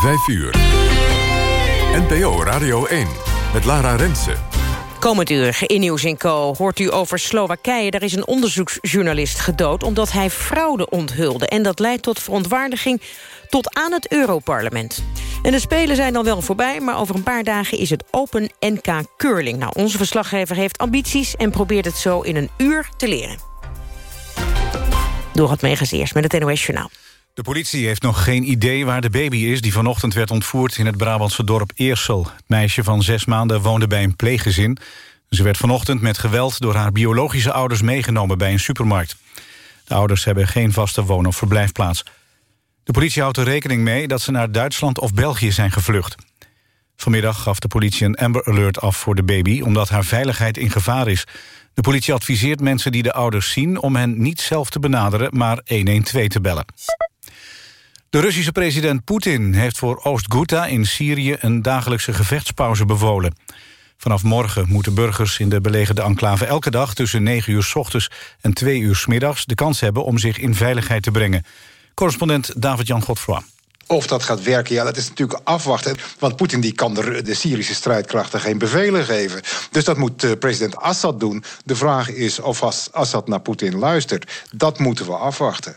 5 uur. NPO Radio 1 met Lara Rensen. Komend uur in Nieuws Co hoort u over Slowakije. Daar is een onderzoeksjournalist gedood omdat hij fraude onthulde. En dat leidt tot verontwaardiging tot aan het Europarlement. En de Spelen zijn dan wel voorbij, maar over een paar dagen is het Open NK Curling. Nou, onze verslaggever heeft ambities en probeert het zo in een uur te leren. Door het meegas eerst met het NOS Journaal. De politie heeft nog geen idee waar de baby is... die vanochtend werd ontvoerd in het Brabantse dorp Eersel. Het meisje van zes maanden woonde bij een pleeggezin. Ze werd vanochtend met geweld door haar biologische ouders... meegenomen bij een supermarkt. De ouders hebben geen vaste woon- of verblijfplaats. De politie houdt er rekening mee dat ze naar Duitsland of België zijn gevlucht. Vanmiddag gaf de politie een Amber Alert af voor de baby... omdat haar veiligheid in gevaar is. De politie adviseert mensen die de ouders zien... om hen niet zelf te benaderen, maar 112 te bellen. De Russische president Poetin heeft voor Oost-Ghouta in Syrië... een dagelijkse gevechtspauze bevolen. Vanaf morgen moeten burgers in de belegerde enclave elke dag... tussen 9 uur s ochtends en 2 uur s middags de kans hebben... om zich in veiligheid te brengen. Correspondent David-Jan Godfroy. Of dat gaat werken, ja, dat is natuurlijk afwachten. Want Poetin die kan de, Syrische strijdkrachten geen bevelen geven. Dus dat moet uh, president Assad doen. De vraag is of Assad naar Poetin luistert. Dat moeten we afwachten.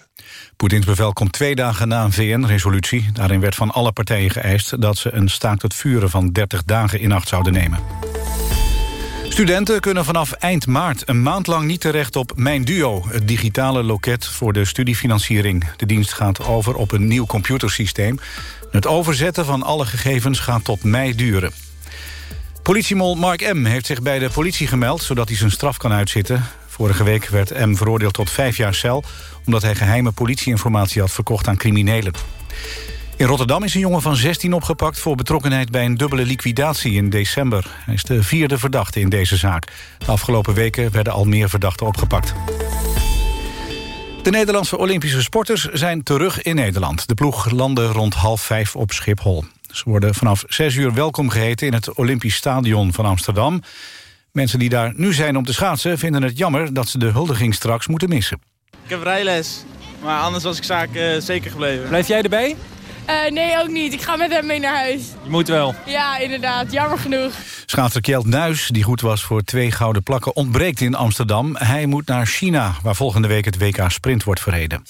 Poetins bevel komt twee dagen na een VN-resolutie. Daarin werd van alle partijen geëist dat ze een staakt het vuren van 30 dagen in acht zouden nemen. Studenten kunnen vanaf eind maart een maand lang niet terecht op Mijn Duo... het digitale loket voor de studiefinanciering. De dienst gaat over op een nieuw computersysteem. Het overzetten van alle gegevens gaat tot mei duren. Politiemol Mark M. heeft zich bij de politie gemeld... zodat hij zijn straf kan uitzitten. Vorige week werd M. veroordeeld tot vijf jaar cel... omdat hij geheime politieinformatie had verkocht aan criminelen. In Rotterdam is een jongen van 16 opgepakt... voor betrokkenheid bij een dubbele liquidatie in december. Hij is de vierde verdachte in deze zaak. De afgelopen weken werden al meer verdachten opgepakt. De Nederlandse Olympische sporters zijn terug in Nederland. De ploeg landde rond half vijf op Schiphol. Ze worden vanaf zes uur welkom geheten in het Olympisch Stadion van Amsterdam. Mensen die daar nu zijn om te schaatsen vinden het jammer... dat ze de huldiging straks moeten missen. Ik heb rijles, maar anders was ik zaak uh, zeker gebleven. Blijf jij erbij? Uh, nee, ook niet. Ik ga met hem mee naar huis. Je moet wel. Ja, inderdaad. Jammer genoeg. Schaatser Kjeld Nuis, die goed was voor twee gouden plakken... ontbreekt in Amsterdam. Hij moet naar China, waar volgende week het WK Sprint wordt verreden.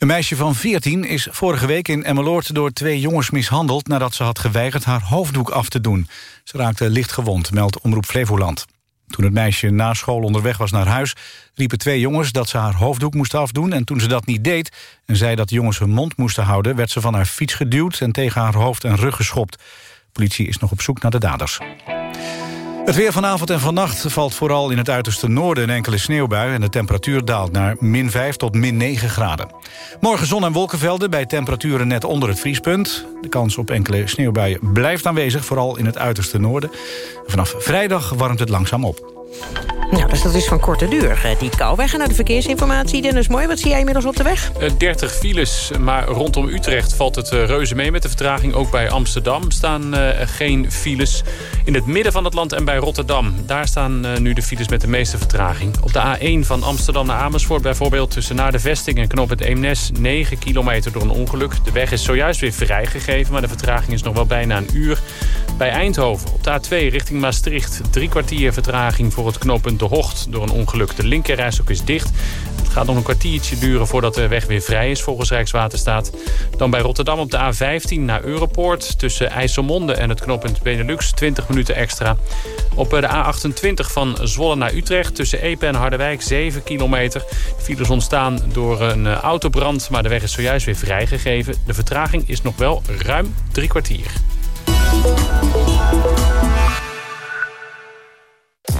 Een meisje van 14 is vorige week in Emmeloord door twee jongens mishandeld... nadat ze had geweigerd haar hoofddoek af te doen. Ze raakte licht gewond, meldt Omroep Flevoland. Toen het meisje na school onderweg was naar huis... riepen twee jongens dat ze haar hoofddoek moest afdoen... en toen ze dat niet deed en zei dat de jongens hun mond moesten houden... werd ze van haar fiets geduwd en tegen haar hoofd en rug geschopt. Politie is nog op zoek naar de daders. Het weer vanavond en vannacht valt vooral in het uiterste noorden een enkele sneeuwbui... en de temperatuur daalt naar min 5 tot min 9 graden. Morgen zon- en wolkenvelden bij temperaturen net onder het vriespunt. De kans op enkele sneeuwbuien blijft aanwezig, vooral in het uiterste noorden. Vanaf vrijdag warmt het langzaam op. Nou, dus dat is van korte duur, eh, die kou. Wij naar de verkeersinformatie. Dennis Mooi, wat zie jij inmiddels op de weg? 30 eh, files, maar rondom Utrecht valt het eh, reuze mee met de vertraging. Ook bij Amsterdam staan geen files. In het midden van het land en bij Rotterdam. Daar staan nu de files met de meeste vertraging. Op de A1 van Amsterdam naar Amersfoort bijvoorbeeld... tussen naar de Vesting en Knop het Eemnes... 9 kilometer door een ongeluk. De weg is zojuist weer vrijgegeven... maar de vertraging is nog wel bijna een uur. Bij Eindhoven op de A2 richting Maastricht... drie kwartier vertraging voor het knooppunt De Hocht... door een ongeluk. De linkerreis is dicht. Het gaat nog een kwartiertje duren voordat de weg weer vrij is volgens Rijkswaterstaat. Dan bij Rotterdam op de A15 naar Europoort. Tussen IJsselmonde en het knooppunt Benelux 20 minuten extra. Op de A28 van Zwolle naar Utrecht tussen Epe en Harderwijk 7 kilometer. De files ontstaan door een autobrand, maar de weg is zojuist weer vrijgegeven. De vertraging is nog wel ruim drie kwartier.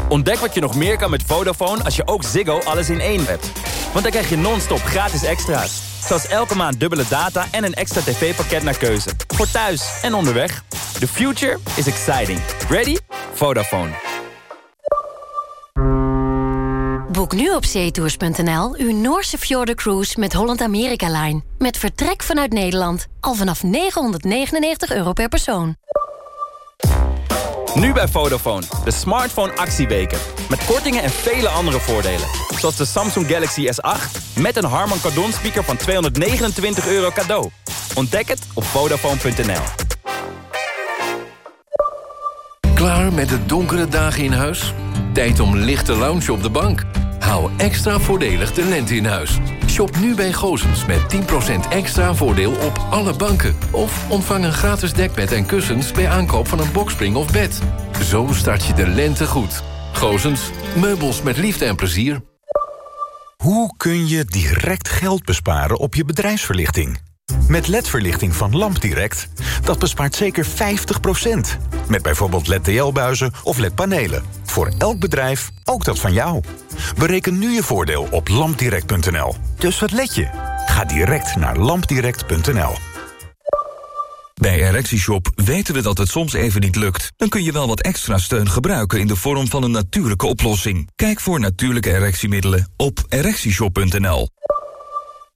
Ontdek wat je nog meer kan met Vodafone als je ook Ziggo alles in één hebt. Want dan krijg je non-stop gratis extra's. Zoals elke maand dubbele data en een extra tv-pakket naar keuze. Voor thuis en onderweg. The future is exciting. Ready? Vodafone. Boek nu op zeetours.nl uw Noorse Cruise met Holland America Line. Met vertrek vanuit Nederland. Al vanaf 999 euro per persoon. Nu bij Vodafone, de smartphone actieweken. Met kortingen en vele andere voordelen. Zoals de Samsung Galaxy S8 met een Harman Kardon speaker van 229 euro cadeau. Ontdek het op Vodafone.nl. Klaar met de donkere dagen in huis? Tijd om lichte lounge op de bank? Hou extra voordelig de lente in huis. Shop nu bij Gozens met 10% extra voordeel op alle banken. Of ontvang een gratis dekbed en kussens bij aankoop van een bokspring of bed. Zo start je de lente goed. Gozens, meubels met liefde en plezier. Hoe kun je direct geld besparen op je bedrijfsverlichting? Met LED-verlichting van LampDirect, dat bespaart zeker 50%. Met bijvoorbeeld LED-TL-buizen of LED-panelen. Voor elk bedrijf, ook dat van jou. Bereken nu je voordeel op lampdirect.nl. Dus wat let je? Ga direct naar lampdirect.nl. Bij ErectieShop weten we dat het soms even niet lukt. Dan kun je wel wat extra steun gebruiken in de vorm van een natuurlijke oplossing. Kijk voor natuurlijke erectiemiddelen op ErectieShop.nl.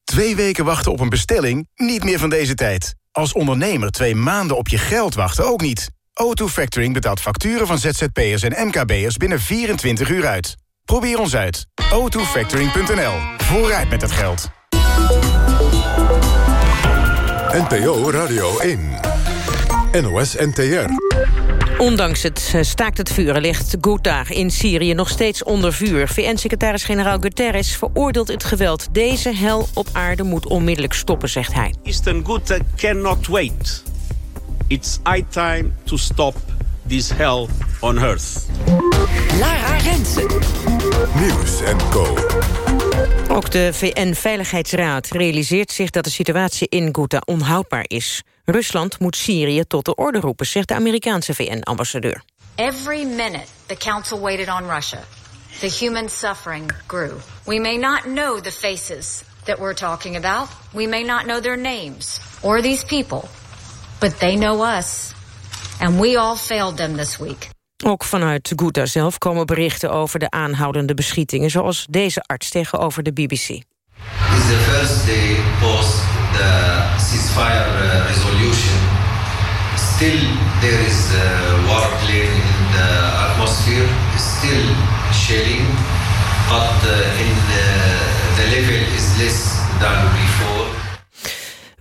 Twee weken wachten op een bestelling? Niet meer van deze tijd. Als ondernemer twee maanden op je geld wachten ook niet. O2 Factoring betaalt facturen van ZZP'ers en MKB'ers binnen 24 uur uit. Probeer ons uit. o2factoring.nl. Vooruit met het geld. NPO Radio 1. NOS NTR. Ondanks het eh, staakt het vuren ligt Ghouta in Syrië nog steeds onder vuur. VN-secretaris-generaal Guterres veroordeelt het geweld. Deze hel op aarde moet onmiddellijk stoppen, zegt hij. Eastern Ghouta cannot wait. It's high time to stop this hell on earth. Lara Rensen. Nieuws en Co. Ook de VN-veiligheidsraad realiseert zich dat de situatie in Ghouta onhoudbaar is. Rusland moet Syrië tot de orde roepen, zegt de Amerikaanse VN-ambassadeur. Every minute the council waited on Russia, the human suffering grew. We may not know the faces that we're talking about. We may not know their names or these people, but they know us. And we all failed them this week. Ook vanuit Ghouta zelf komen berichten over de aanhoudende beschietingen... zoals deze arts tegenover de BBC. It's the first day ceasefire uh, resolution. Still there is uh, war in the atmosphere, still shelling, but uh, in the level is less than before.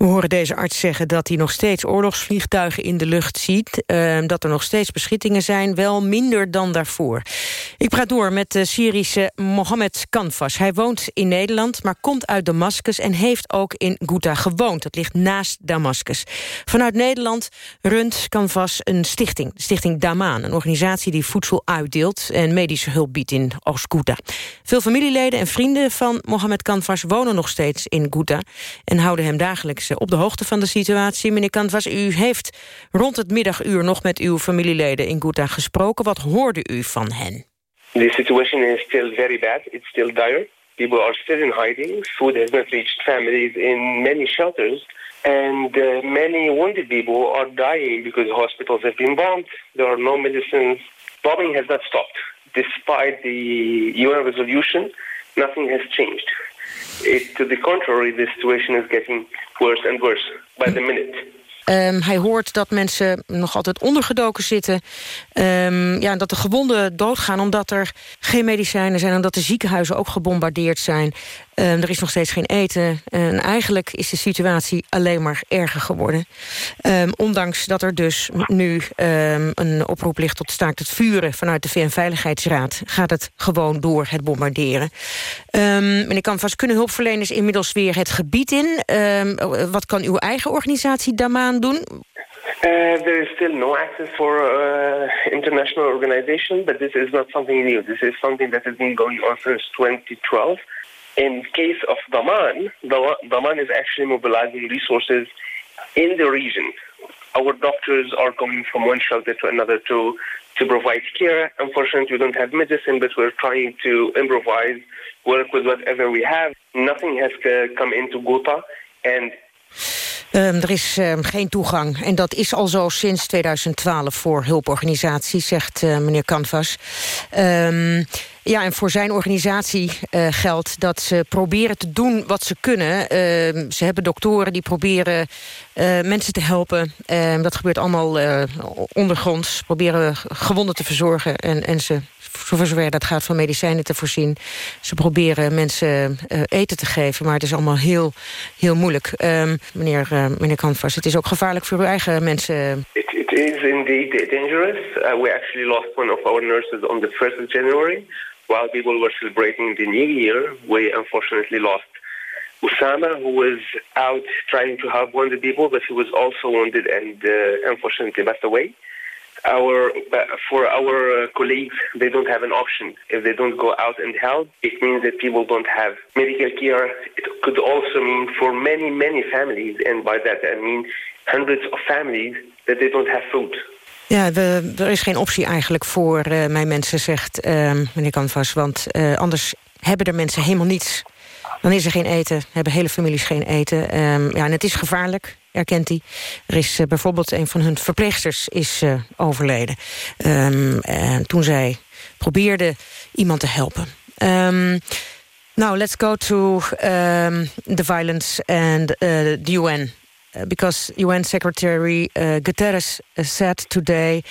We horen deze arts zeggen dat hij nog steeds oorlogsvliegtuigen in de lucht ziet. Uh, dat er nog steeds beschittingen zijn, wel minder dan daarvoor. Ik praat door met de Syrische Mohammed Kanfas. Hij woont in Nederland, maar komt uit Damascus... en heeft ook in Ghouta gewoond. Dat ligt naast Damascus. Vanuit Nederland runt Kanfas een stichting. Stichting Damaan, een organisatie die voedsel uitdeelt... en medische hulp biedt in Oost-Ghouta. Veel familieleden en vrienden van Mohammed Kanfas... wonen nog steeds in Ghouta en houden hem dagelijks op de hoogte van de situatie. Meneer Kanvas, u heeft rond het middaguur nog met uw familieleden in Ghouta gesproken. Wat hoorde u van hen? The situation is still very bad. It's still dire. People are still in hiding. Food has not reached families in many shelters. And uh, many wounded people are dying because hospitals have been bombed. There are no medicines. Bombing has not stopped. Despite the UN resolution, nothing has changed. It, to the contrary, the situation is getting worse and worse by the minute. Um, hij hoort dat mensen nog altijd ondergedoken zitten. Um, ja, dat de gewonden doodgaan omdat er geen medicijnen zijn... en dat de ziekenhuizen ook gebombardeerd zijn. Um, er is nog steeds geen eten. En eigenlijk is de situatie alleen maar erger geworden. ondanks dat er dus nu een oproep ligt tot staakt het vuren... vanuit de VN-veiligheidsraad gaat het gewoon door het bombarderen. meneer Canvas, kunnen hulpverleners inmiddels weer het gebied in? wat kan uw eigen organisatie Damaan doen? Uh, there is still no access for uh, international organization, but this is not something new. This is something that has been going on since 2012. In case of Daman, Daman is actually mobilizing resources in the region. Our doctors are coming from one shelter to another to to provide care. Unfortunately, we don't have medicine, but we're trying to improvise, work with whatever we have. Nothing has come into Ghouta, and Um, er is um, geen toegang. En dat is al zo sinds 2012 voor hulporganisaties, zegt uh, meneer Canvas. Um, Ja, en voor zijn organisatie uh, geldt dat ze proberen te doen wat ze kunnen. Uh, ze hebben doktoren die proberen uh, mensen te helpen. Ehm, dat gebeurt allemaal ondergronds. Proberen gewonden te verzorgen en, en ze voor zover dat gaat van medicijnen te voorzien. Ze proberen mensen eten te geven, maar het is allemaal heel, heel moeilijk. Um, meneer, meneer Canvas, het is ook gevaarlijk voor uw eigen mensen. It, it is indeed dangerous. Uh, we actually lost one of our nurses on the 1st of January. While people were celebrating the new year, we unfortunately lost Usama, who was out trying to help wounded people, but he was also wounded and uh, unfortunately passed away. our for our uh, colleagues they don't have an option. If they don't go out and help it means that people don't have medical care. It could also mean for many many families and by that i mean hundreds of families that they don't have food Ja, er is geen optie eigenlijk voor uh, mijn mensen, zegt uh, meneer Canvas. Want uh, anders hebben er mensen helemaal niets. Dan is er geen eten, hebben hele families geen eten. Um, ja, en het is gevaarlijk erkent hij. Er is uh, bijvoorbeeld een van hun verpleegsters is overleden. En toen zij probeerde iemand te helpen. Now, let's go to the violence and the UN. Uh, because UN Secretary uh, Guterres said today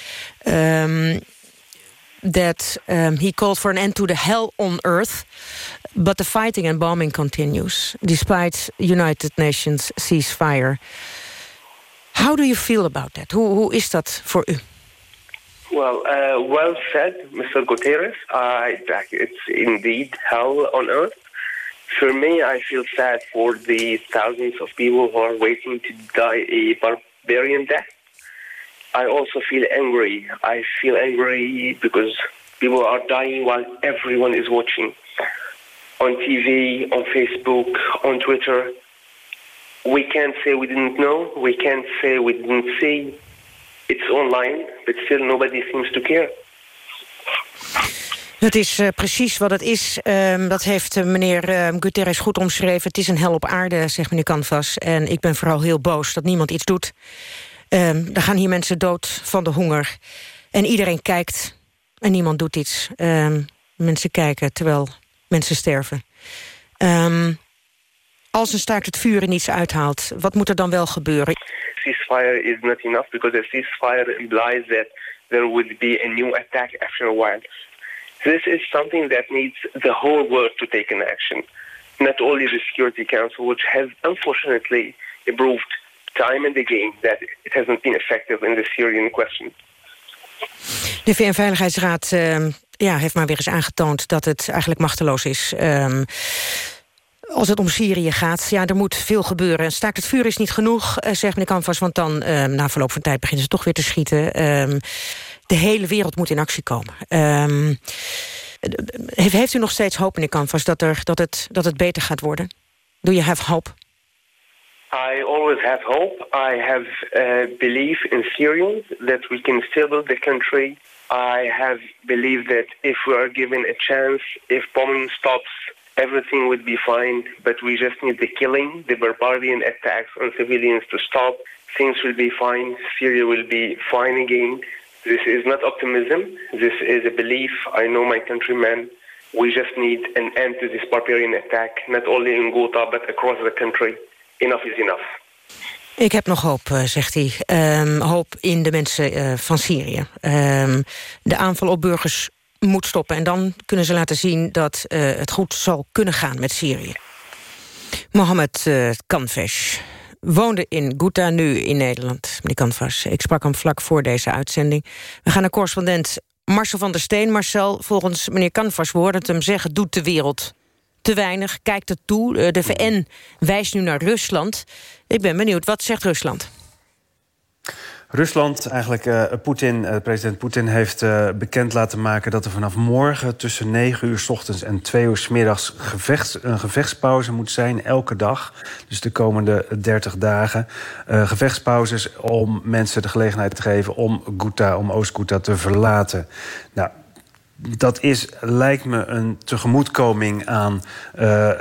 um, that um, he called for an end to the hell on earth, but the fighting and bombing continues despite United Nations ceasefire. How do you feel about that? Hoe, hoe is dat voor u? Well, uh, well said, Mr. Guterres. Uh, it's indeed hell on earth. For me, I feel sad for the thousands of people who are waiting to die a barbarian death. I also feel angry. I feel angry because people are dying while everyone is watching. On TV, on Facebook, on Twitter. We can't say we didn't know. We can't say we didn't see. It's online, but still nobody seems to care. Het is uh, precies wat het is. Um, dat heeft uh, meneer uh, Guterres goed omschreven. Het is een hel op aarde, zegt meneer Canvas. En ik ben vooral heel boos dat niemand iets doet. Um, er gaan hier mensen dood van de honger. En iedereen kijkt en niemand doet iets. Mensen kijken terwijl mensen sterven. als een staakt het vuren niets uithaalt, wat moet er dan wel gebeuren? Ceasefire is not enough because a ceasefire implies that there would be a new attack after a while. This is something that needs the whole world to take an action, not only the Security Council, which has unfortunately proved time and again that it hasn't been effective in the Syrian question. De VN-veiligheidsraad uh, ja, heeft maar weer eens aangetoond dat het eigenlijk machteloos is. Um, als het om Syrië gaat, ja, er moet veel gebeuren. Staakt het vuur is niet genoeg, uh, zegt meneer Canvas... want dan, uh, na verloop van tijd, beginnen ze toch weer te schieten. De hele wereld moet in actie komen. Um, heeft, u nog steeds hoop, meneer Canvas, dat, er, dat, het, dat het beter gaat worden? Do you have hope? I always have hope. I have uh, belief in Syrians that we can still build the country. I have belief that if we are given a chance, if bombing stops, everything would be fine. But we just need the killing, the barbarian attacks on civilians to stop. Things will be fine. Syria will be fine again. This is not optimism. This is a belief. I know my countrymen. We just need an end to this barbarian attack, not only in Ghouta, but across the country. Enough is enough. Ik heb nog hoop, eh, zegt hij. Um, hoop in de mensen uh, van Syrië. Um, de aanval op burgers moet stoppen. En dan kunnen ze laten zien dat uh, het goed zal kunnen gaan met Syrië. Mohammed uh, Kanvesh woonde in Ghouta, nu in Nederland. Meneer Kanvas, ik sprak hem vlak voor deze uitzending. We gaan naar correspondent Marcel van der Steen. Marcel, volgens meneer Canvas, het hem zeggen... doet de wereld te weinig, kijkt het toe. Eh, de VN wijst nu naar Rusland. Ik ben benieuwd, wat zegt Rusland? Rusland, eigenlijk uh, Poetin, uh, president Poetin heeft uh, bekend laten maken dat er vanaf morgen tussen 9 uur s ochtends en 2 uur s middags gevechts, een gevechtspauze moet zijn, elke dag. Dus de komende 30 dagen. gevechtspauzes om mensen de gelegenheid te geven om Ghouta, om Oost-Ghouta te verlaten. Nou, dat is, lijkt me een tegemoetkoming aan uh, uh,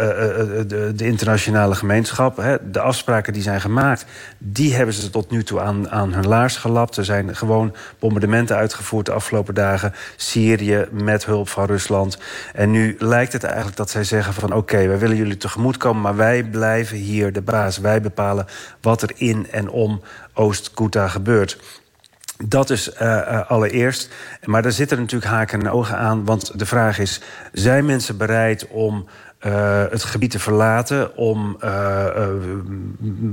de, de, internationale gemeenschap. Hè. De afspraken die zijn gemaakt, die hebben ze tot nu toe aan, aan hun laars gelapt. Er zijn gewoon bombardementen uitgevoerd de afgelopen dagen. Syrië met hulp van Rusland. En nu lijkt het eigenlijk dat zij zeggen van... oké, wij willen jullie tegemoetkomen, maar wij blijven hier de baas. Wij bepalen wat er in en om Oost-Ghouta gebeurt. Dat is uh, allereerst. Maar daar zitten natuurlijk haken en ogen aan. Want de vraag is, zijn mensen bereid om uh, het gebied te verlaten... om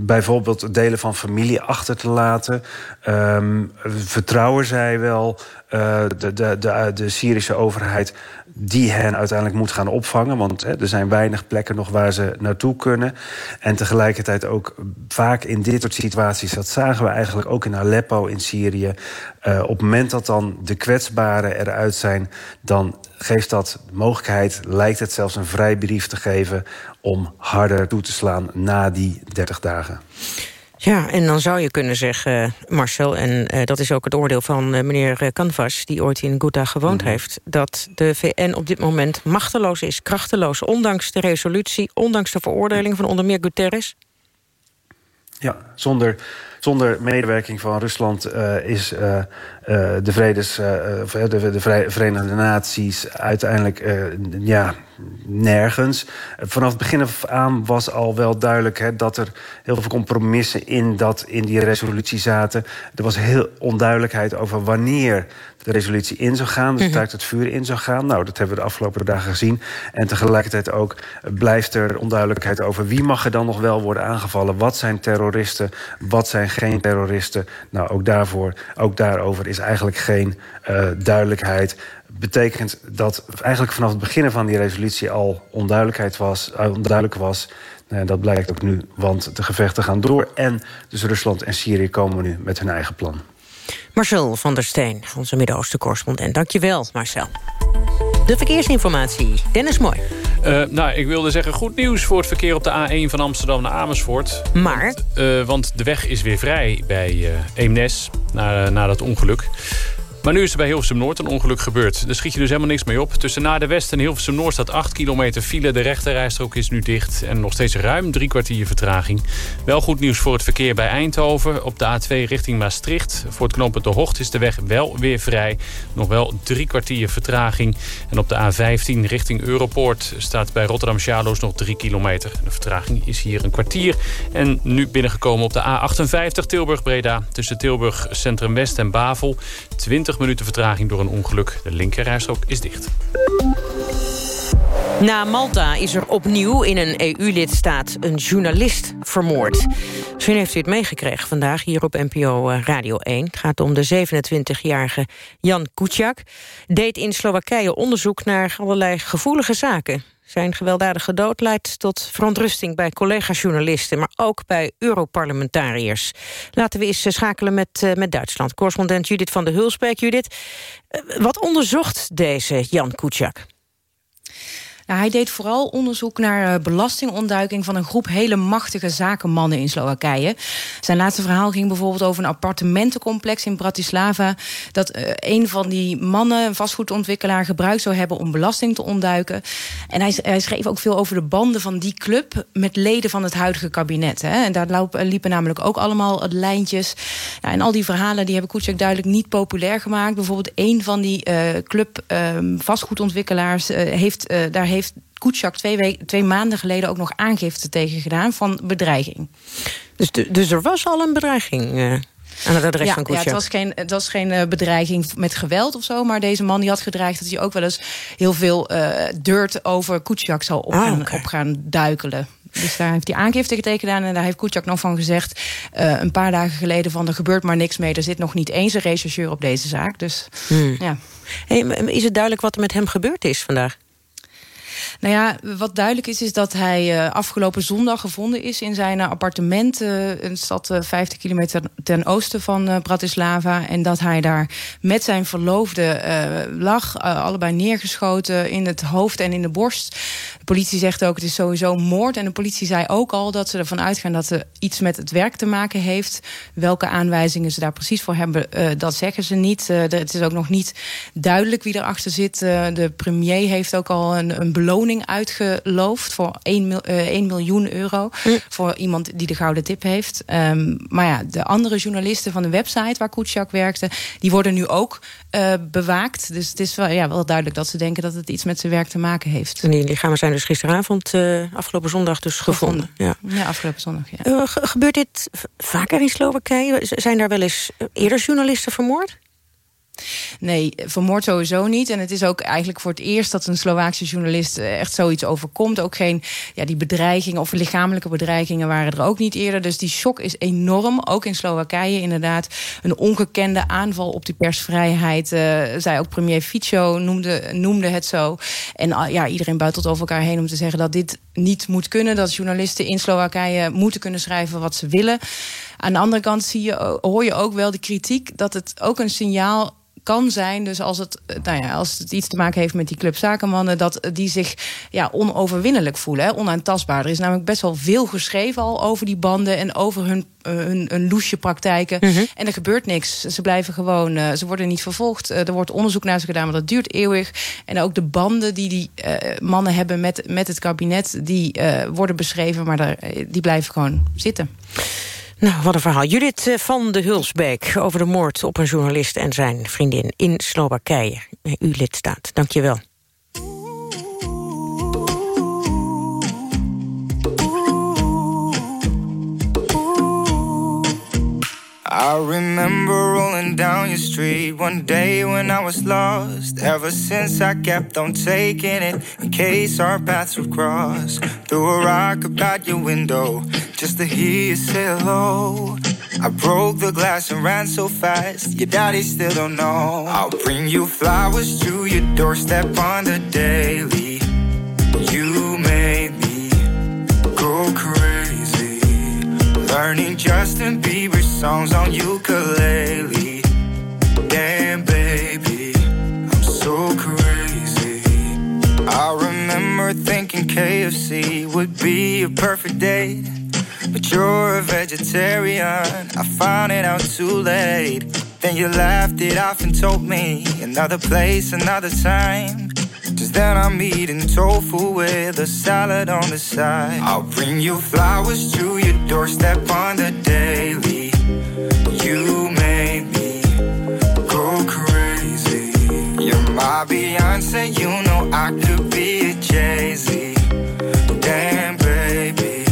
bijvoorbeeld delen van familie achter te laten? Um, vertrouwen zij wel de, de, de, de Syrische overheid die hen uiteindelijk moet gaan opvangen. Want hè, er zijn weinig plekken nog waar ze naartoe kunnen. En tegelijkertijd ook vaak in dit soort situaties... dat zagen we eigenlijk ook in Aleppo in Syrië... Uh, op het moment dat dan de kwetsbaren eruit zijn... dan geeft dat mogelijkheid, lijkt het zelfs een vrijbrief te geven... om harder toe te slaan na die 30 dagen. Ja, en dan zou je kunnen zeggen, Marcel... en uh, dat is ook het oordeel van uh, meneer Canvas... die ooit in Ghouta gewoond mm. heeft... dat de VN op dit moment machteloos is, krachteloos... ondanks de resolutie, ondanks de veroordeling van onder meer Guterres? Ja, zonder, zonder medewerking van Rusland uh, is uh, uh, de, vredes, de, de Verenigde Naties uiteindelijk ja, nergens. Vanaf het begin af aan was al wel duidelijk hè, dat er heel veel compromissen in, dat, in die resolutie zaten. Er was heel onduidelijkheid over wanneer de resolutie in zou gaan, de staakt het vuur in zou gaan. Nou, dat hebben we de afgelopen dagen gezien. En tegelijkertijd ook blijft er onduidelijkheid over wie mag er dan nog wel worden aangevallen. Wat zijn terroristen, wat zijn geen terroristen. Nou, ook, daarvoor, ook daarover is eigenlijk geen uh, duidelijkheid betekent dat eigenlijk vanaf het begin van die resolutie al onduidelijkheid was, uh, onduidelijk was. Dat blijkt ook nu, want de gevechten gaan door. En dus Rusland en Syrië komen nu met hun eigen plan. Marcel van der Steen, onze Midden-Oosten-correspondent. Dankjewel, Marcel. De verkeersinformatie, Dennis Mooi. Uh, nou, ik wilde zeggen goed nieuws voor het verkeer op de A1 van Amsterdam naar Amersfoort. Maar? Want, uh, want de weg is weer vrij bij uh, Eemnes, na, na dat ongeluk. Maar nu is er bij Hilversum Noord een ongeluk gebeurd. Daar schiet je dus helemaal niks mee op. Tussen Naar de West en Hilversum Noord staat 8 kilometer file. De rechterrijstrook is nu dicht en nog steeds ruim drie kwartier vertraging. Wel goed nieuws voor het verkeer bij Eindhoven. Op de A2 richting Maastricht. Voor het knooppunt De Hocht is de weg wel weer vrij. Nog wel drie kwartier vertraging. En op de A15 richting Europoort staat bij Rotterdam Sjaloos nog drie kilometer. De vertraging is hier een kwartier. En nu binnengekomen op de A58 Tilburg-Breda. Tussen Tilburg Centrum West en Bavel. 20 minuten vertraging door een ongeluk. De linkerrijstrook is dicht. Na Malta is er opnieuw in een EU-lidstaat een journalist vermoord. Misschien heeft u het meegekregen vandaag hier op NPO eh, Radio 1. Het gaat om de 27-jarige Jan Kuciak. Deed in Slowakije onderzoek naar allerlei gevoelige zaken. Zijn gewelddadige dood leidt tot verontrusting bij collega-journalisten... maar ook bij Europarlementariërs. Laten we eens eh, schakelen met, uh, met Duitsland. Correspondent Judith van der Hulsbeek. Judith, uh, wat onderzocht deze Jan Kuciak? Hij deed vooral onderzoek naar uh, belastingontduiking van een groep hele machtige zakenmannen in Slowakije. Zijn laatste verhaal ging bijvoorbeeld over een appartementencomplex in Bratislava. Dat uh, een van die mannen, een vastgoedontwikkelaar, gebruikt zou hebben om belasting te ontduiken. En hij, hij, schreef ook veel over de banden van die club met leden van het huidige kabinet. Hè. En daar liepen namelijk ook allemaal lijntjes. En al die verhalen die hebben Kuciak duidelijk niet populair gemaakt. Bijvoorbeeld een van die uh, club vastgoedontwikkelaars heeft daar heeft Kuciak twee, week, twee maanden geleden ook nog aangifte tegen gedaan van bedreiging. Dus, de, dus er was al een bedreiging? Uh aan het adres ja, van. Ja, het was geen, het was geen uh, bedreiging met geweld of zo... maar deze man die had gedreigd dat hij ook wel eens heel veel uh, dirt over Kuciak zou op, ah, gaan, okay. op gaan duikelen. Dus daar heeft hij aangifte gedaan en daar heeft Kuciak nog van gezegd... Uh, een paar dagen geleden van er gebeurt maar niks mee... er zit nog niet eens een rechercheur op deze zaak. Dus, hmm. ja. Hey, is het duidelijk wat er met hem gebeurd is vandaag? Nou ja, wat duidelijk is, is dat hij uh, afgelopen zondag gevonden is in zijn appartement. Uh, een stad uh, 50 kilometer ten oosten van Bratislava. En dat hij daar met zijn verloofde lag, allebei neergeschoten in het hoofd en in de borst. De politie zegt ook, het is sowieso moord. En de politie zei ook al dat ze ervan uitgaan dat het iets met het werk te maken heeft. Welke aanwijzingen ze daar precies voor hebben, dat zeggen ze niet. het is ook nog niet duidelijk wie erachter zit. de premier heeft ook al een, een uitgeloofd voor 1, mil, uh, 1 miljoen euro. Mm. Voor iemand die de gouden tip heeft. Um, maar ja, de andere journalisten van de website waar Kuciak werkte, die worden nu ook uh, bewaakt. Dus het is wel, ja, wel duidelijk dat ze denken dat het iets met zijn werk te maken heeft. En die lichamen zijn dus gisteravond, uh, afgelopen zondag dus gevonden. gevonden. Ja. ja, afgelopen zondag, ja. Uh, gebeurt dit vaker in Slowakije? Zijn daar wel eens eerder journalisten vermoord? Nee, vermoord sowieso niet. En het is ook eigenlijk voor het eerst dat een Slovaakse journalist eh, echt zoiets overkomt. Ook geen, ja, die bedreigingen of lichamelijke bedreigingen waren er ook niet eerder. Dus die shock is enorm. Ook in Slowakije inderdaad een ongekende aanval op die persvrijheid. Uh, zei ook premier Fico noemde, noemde het zo. En uh, ja, iedereen buitelt over elkaar heen om te zeggen dat dit niet moet kunnen. Dat journalisten in Slowakije moeten kunnen schrijven wat ze willen. Aan de andere kant zie hoor je ook wel de kritiek dat het ook een signaal kan zijn, dus als het, eh, nou ja, als het iets te maken heeft met die club zakenmannen, dat die zich ja, onoverwinnelijk voelen, hè, onaantastbaar. Er is namelijk best wel veel geschreven al over die banden en over hun, uh, hun, hun loesje praktijken. Mm -hmm. En er gebeurt niks. Ze blijven gewoon, uh, ze worden niet vervolgd. Er wordt onderzoek naar ze gedaan, maar dat duurt eeuwig. En ook de banden die die mannen hebben met, met het kabinet, die worden beschreven, maar daar, die blijven gewoon zitten. Nou, wat een verhaal. Judith eh, van de Hulsbeek over de moord op een journalist en zijn vriendin in Slowakije. U-lidstaat, dank I remember rolling down your street one day when I was lost. Ever since I kept on taking it in case our paths would cross. Threw a rock about your window just to hear you say hello. I broke the glass and ran so fast, your daddy still don't know. I'll bring you flowers to your doorstep on the daily. You learning Justin Bieber songs on ukulele. Damn, baby, I'm so crazy. I remember thinking KFC would be a perfect date. But you're a vegetarian, I found it out too late. Then you laughed it off and told me another place, another time. Just then I'm eating tofu with a salad on the side. I'll bring you flowers to your doorstep on the daily. You made me go crazy. You're my Beyonce, you know I could be a Jay Z. Damn, baby,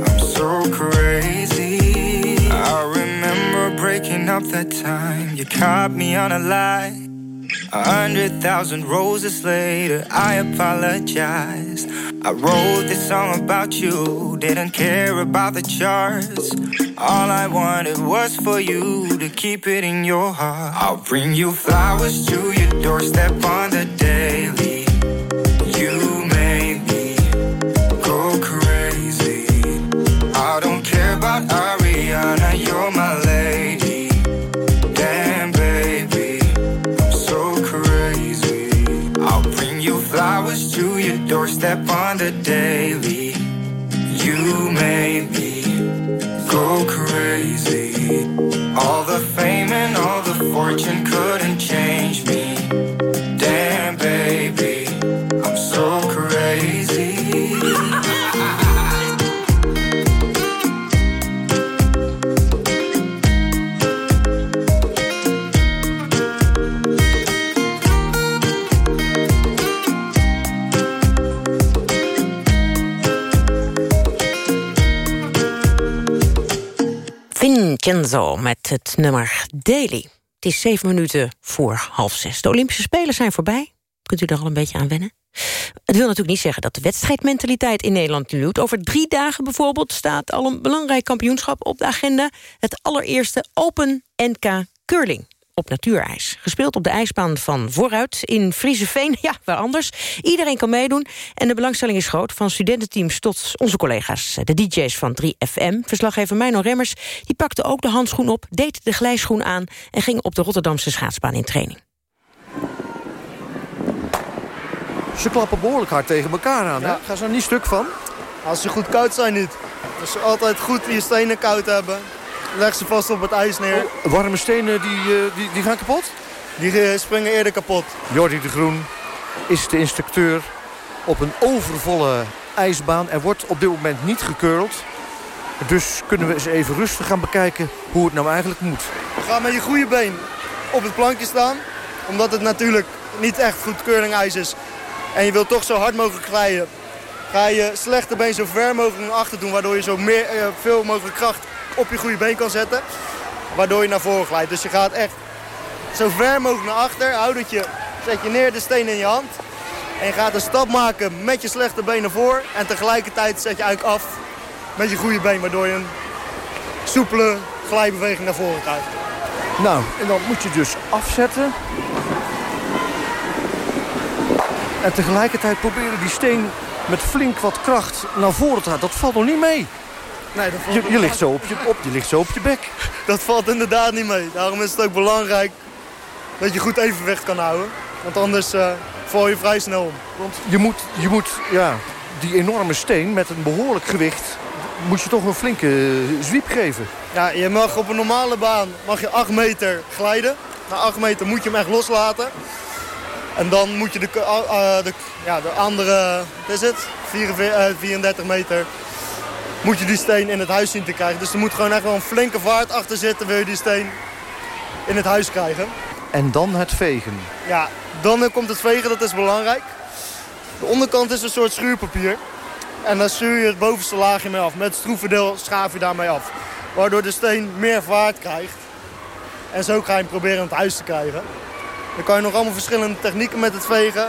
I'm so crazy. I remember breaking up that time. You caught me on a lie. A hundred thousand roses later, I apologize. I wrote this song about you, didn't care about the charts. All I wanted was for you to keep it in your heart. I'll bring you flowers to your doorstep on the daily. Your doorstep on the Vincenzo met het nummer Daily. Het is zeven minuten voor half zes. De Olympische Spelen zijn voorbij. Kunt u er al een beetje aan wennen? Het wil natuurlijk niet zeggen dat de wedstrijdmentaliteit in Nederland doet. Over drie dagen bijvoorbeeld staat al een belangrijk kampioenschap op de agenda. Het allereerste Open NK Curling op natuurijs. Gespeeld op de ijsbaan van Vooruit in Frieseveen. Ja, waar anders. Iedereen kan meedoen en de belangstelling is groot... van studententeams tot onze collega's, de DJ's van 3FM. Verslaggever Mino Remmers die pakte ook de handschoen op... deed de glijschoen aan en ging op de Rotterdamse schaatsbaan in training. Ze klappen behoorlijk hard tegen elkaar aan. Hè? Gaan ze er niet stuk van? Als ze goed koud zijn niet. Dus altijd goed je stenen koud hebben. Leg ze vast op het ijs neer. Oh, warme stenen die, uh, die, die gaan kapot? Die uh, springen eerder kapot. Jordi de Groen is de instructeur op een overvolle ijsbaan. Er wordt op dit moment niet gekeurld. Dus kunnen we eens even rustig gaan bekijken hoe het nou eigenlijk moet. Ga met je goede been op het plankje staan. Omdat het natuurlijk niet echt goed curlingijs is. En je wilt toch zo hard mogelijk glijden. Ga je slechte been zo ver mogelijk naar achter doen. Waardoor je zo meer, uh, veel mogelijk kracht op je goede been kan zetten. Waardoor je naar voren glijdt. Dus je gaat echt zo ver mogelijk naar achter. Houd het je, zet je neer de steen in je hand. En je gaat een stap maken met je slechte been naar voren. En tegelijkertijd zet je eigenlijk af met je goede been. Waardoor je een soepele glijbeweging naar voren krijgt. Nou, en dan moet je dus afzetten. En tegelijkertijd proberen die steen met flink wat kracht naar voren te halen. Dat valt nog niet mee. Nee, dat valt je, je, ligt zo op je, op, je ligt zo op je bek. Dat valt inderdaad niet mee. Daarom is het ook belangrijk dat je goed evenwicht kan houden. Want anders uh, val je vrij snel om. Want je moet, je moet ja, die enorme steen met een behoorlijk gewicht... moet je toch een flinke zwiep geven. Ja, je mag op een normale baan mag je 8 meter glijden. Na 8 meter moet je hem echt loslaten. En dan moet je de, uh, de, ja, de andere, wat is het, 44, 34 meter, moet je die steen in het huis zien te krijgen. Dus er moet gewoon echt wel een flinke vaart achter zitten, wil je die steen in het huis krijgen. En dan het vegen. Ja, dan komt het vegen, dat is belangrijk. De onderkant is een soort schuurpapier. En dan stuur je het bovenste laagje mee af. Met stroefverdeel schaaf je daarmee af. Waardoor de steen meer vaart krijgt. En zo ga je hem proberen in het huis te krijgen. Dan kan je nog allemaal verschillende technieken met het vegen.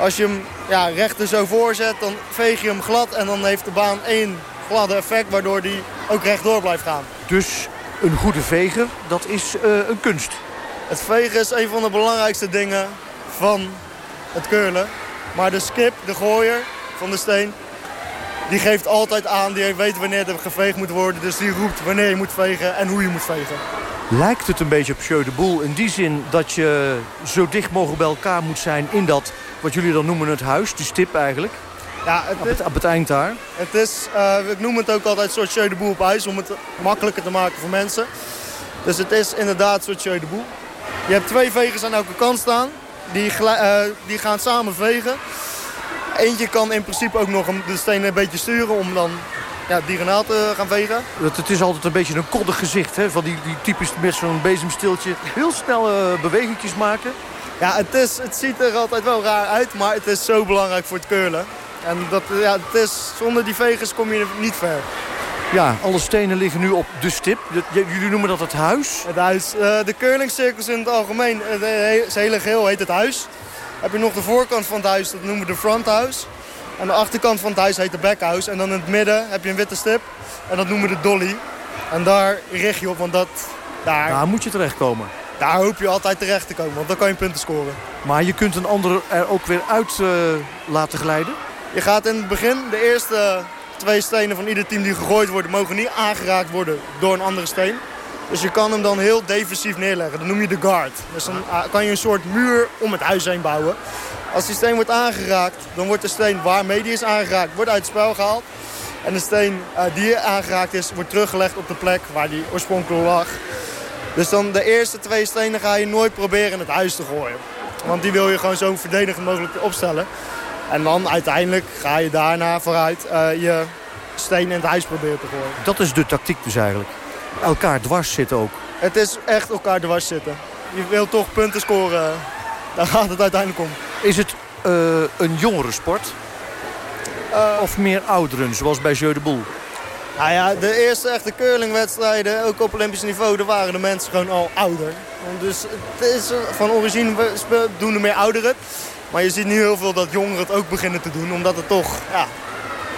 Als je hem ja, rechter zo voorzet, dan veeg je hem glad. En dan heeft de baan één gladde effect, waardoor die ook rechtdoor blijft gaan. Dus een goede veger, dat is uh, een kunst? Het vegen is een van de belangrijkste dingen van het curlen. Maar de skip, de gooier van de steen, die geeft altijd aan. Die weet wanneer er geveegd moet worden. Dus die roept wanneer je moet vegen en hoe je moet vegen. Lijkt het een beetje op Jeu de Boel in die zin dat je zo dicht mogelijk bij elkaar moet zijn in dat, wat jullie dan noemen het huis, die stip eigenlijk? Ja, het op, het, op het eind daar. Het is, uh, ik noem het ook altijd soort Jeu de Boel op huis om het makkelijker te maken voor mensen. Dus het is inderdaad soort Jeu de Boel. Je hebt twee vegers aan elke kant staan. Die, uh, die gaan samen vegen. Eentje kan in principe ook nog de steen een beetje sturen om dan ja, diagonaal te gaan vegen. Het, het, is altijd een beetje een koddig gezicht, hè? Van die, die typisch met zo'n bezemstiltje heel snel uh, bewegingjes maken. Ja, het, is, het ziet er altijd wel raar uit, maar het is zo belangrijk voor het curlen. En dat, ja, het is, zonder die vegers kom je niet ver. Ja, alle stenen liggen nu op de stip. Jullie noemen dat het huis? Het huis. Uh, de curlingcirkels in het algemeen, het hele geheel heet het huis. Heb je nog de voorkant van het huis, dat noemen we de front house. Aan de achterkant van het huis heet de backhouse. En dan in het midden heb je een witte stip. En dat noemen we de dolly. En daar richt je op, want dat... Daar, daar moet je terechtkomen. Daar hoop je altijd terecht te komen, want dan kan je punten scoren. Maar je kunt een ander er ook weer uit uh, laten glijden? Je gaat in het begin, de eerste twee stenen van ieder team die gegooid worden... mogen niet aangeraakt worden door een andere steen. Dus je kan hem dan heel defensief neerleggen. Dat noem je de guard. Dus dan kan je een soort muur om het huis heen bouwen. Als die steen wordt aangeraakt, dan wordt de steen waarmee die is aangeraakt, wordt uit het spel gehaald. En de steen uh, die aangeraakt is, wordt teruggelegd op de plek waar die oorspronkelijk lag. Dus dan de eerste twee stenen ga je nooit proberen in het huis te gooien. Want die wil je gewoon zo verdedigend mogelijk opstellen. En dan uiteindelijk ga je daarna vooruit uh, je steen in het huis proberen te gooien. Dat is de tactiek dus eigenlijk. Elkaar dwars zitten ook. Het is echt elkaar dwars zitten. Je wil toch punten scoren. Daar gaat het uiteindelijk om. Is het uh, een jongere sport? Uh, of meer ouderen, zoals bij Jeu de Boel? Nou ja, de eerste echte curlingwedstrijden, ook op Olympisch niveau, daar waren de mensen gewoon al ouder. Dus het is van origine doen er meer ouderen. Maar je ziet nu heel veel dat jongeren het ook beginnen te doen. Omdat het toch ja,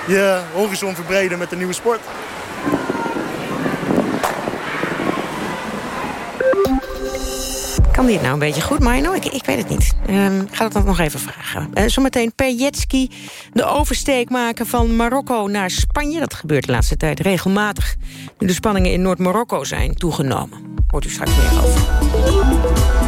je horizon verbreden met de nieuwe sport. Kan die het nou een beetje goed, Mino? Ik, ik weet het niet. Ik ga dat nog even vragen. Uh, zometeen per jetski de oversteek maken van Marokko naar Spanje. Dat gebeurt de laatste tijd regelmatig. Nu de spanningen in Noord-Marokko zijn toegenomen. Hoort u straks meer over.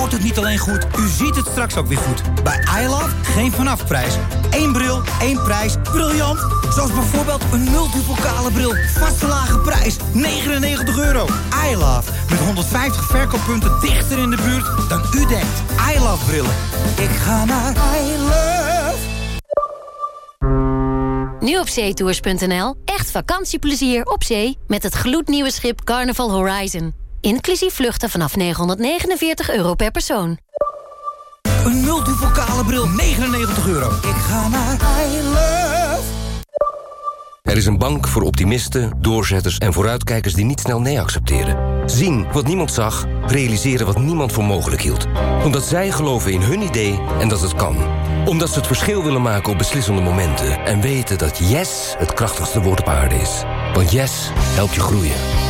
Hoort het niet alleen goed, u ziet het straks ook weer goed. Bij iLove geen vanafprijs. Eén bril, één prijs. Briljant! Zoals bijvoorbeeld een multipokale bril. Vaste lage prijs, 99 euro. iLove, met 150 verkooppunten dichter in de buurt dan u denkt. iLove brillen. Ik ga naar iLove. Nu op zeetours.nl. Echt vakantieplezier op zee met het gloednieuwe schip Carnival Horizon. Inclusief vluchten vanaf 949 euro per persoon. Een multivocale bril, 99 euro. Ik ga naar I Love. Er is een bank voor optimisten, doorzetters en vooruitkijkers die niet snel nee accepteren. Zien wat niemand zag, realiseren wat niemand voor mogelijk hield. Omdat zij geloven in hun idee en dat het kan. Omdat ze het verschil willen maken op beslissende momenten. En weten dat yes het krachtigste woord op aarde is. Want yes helpt je groeien.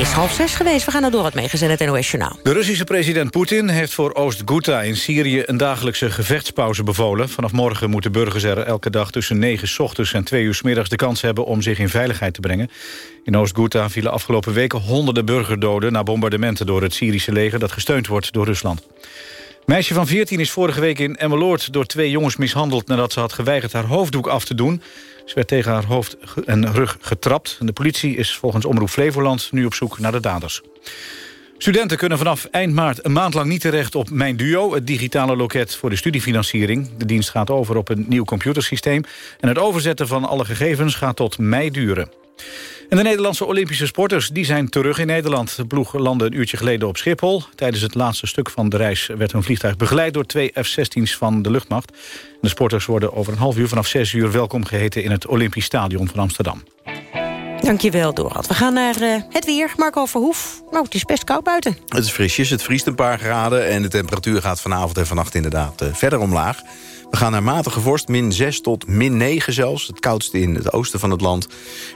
Is half zes geweest. We gaan er door het meegezet het NOS Journaal. De Russische president Poetin heeft voor Oost-Ghouta in Syrië... een dagelijkse gevechtspauze bevolen. Vanaf morgen moeten burgers er elke dag tussen 9 s ochtends en 2 uur s middags... de kans hebben om zich in veiligheid te brengen. In Oost-Ghouta vielen afgelopen weken honderden burgerdoden... na bombardementen door het Syrische leger... dat gesteund wordt door Rusland. Meisje van 14 is vorige week in Emmeloord door twee jongens mishandeld... nadat ze had geweigerd haar hoofddoek af te doen. Ze werd tegen haar hoofd en rug getrapt. De politie is volgens Omroep Flevoland nu op zoek naar de daders. Studenten kunnen vanaf eind maart een maand lang niet terecht op Mijn Duo... het digitale loket voor de studiefinanciering. De dienst gaat over op een nieuw computersysteem... en het overzetten van alle gegevens gaat tot mei duren. En de Nederlandse Olympische sporters die zijn terug in Nederland. De ploeg landde een uurtje geleden op Schiphol. Tijdens het laatste stuk van de reis werd hun vliegtuig begeleid... door twee F-16's van de luchtmacht. De sporters worden over een half uur vanaf zes uur welkom geheten... in het Olympisch Stadion van Amsterdam. Dankjewel, Dorad. We gaan naar uh, het weer. Marco Verhoef. Nou, het is best koud buiten. Het is frisjes, het vriest een paar graden... en de temperatuur gaat vanavond en vannacht inderdaad uh, verder omlaag. We gaan naar matige vorst, min 6 tot min 9 zelfs. Het koudste in het oosten van het land.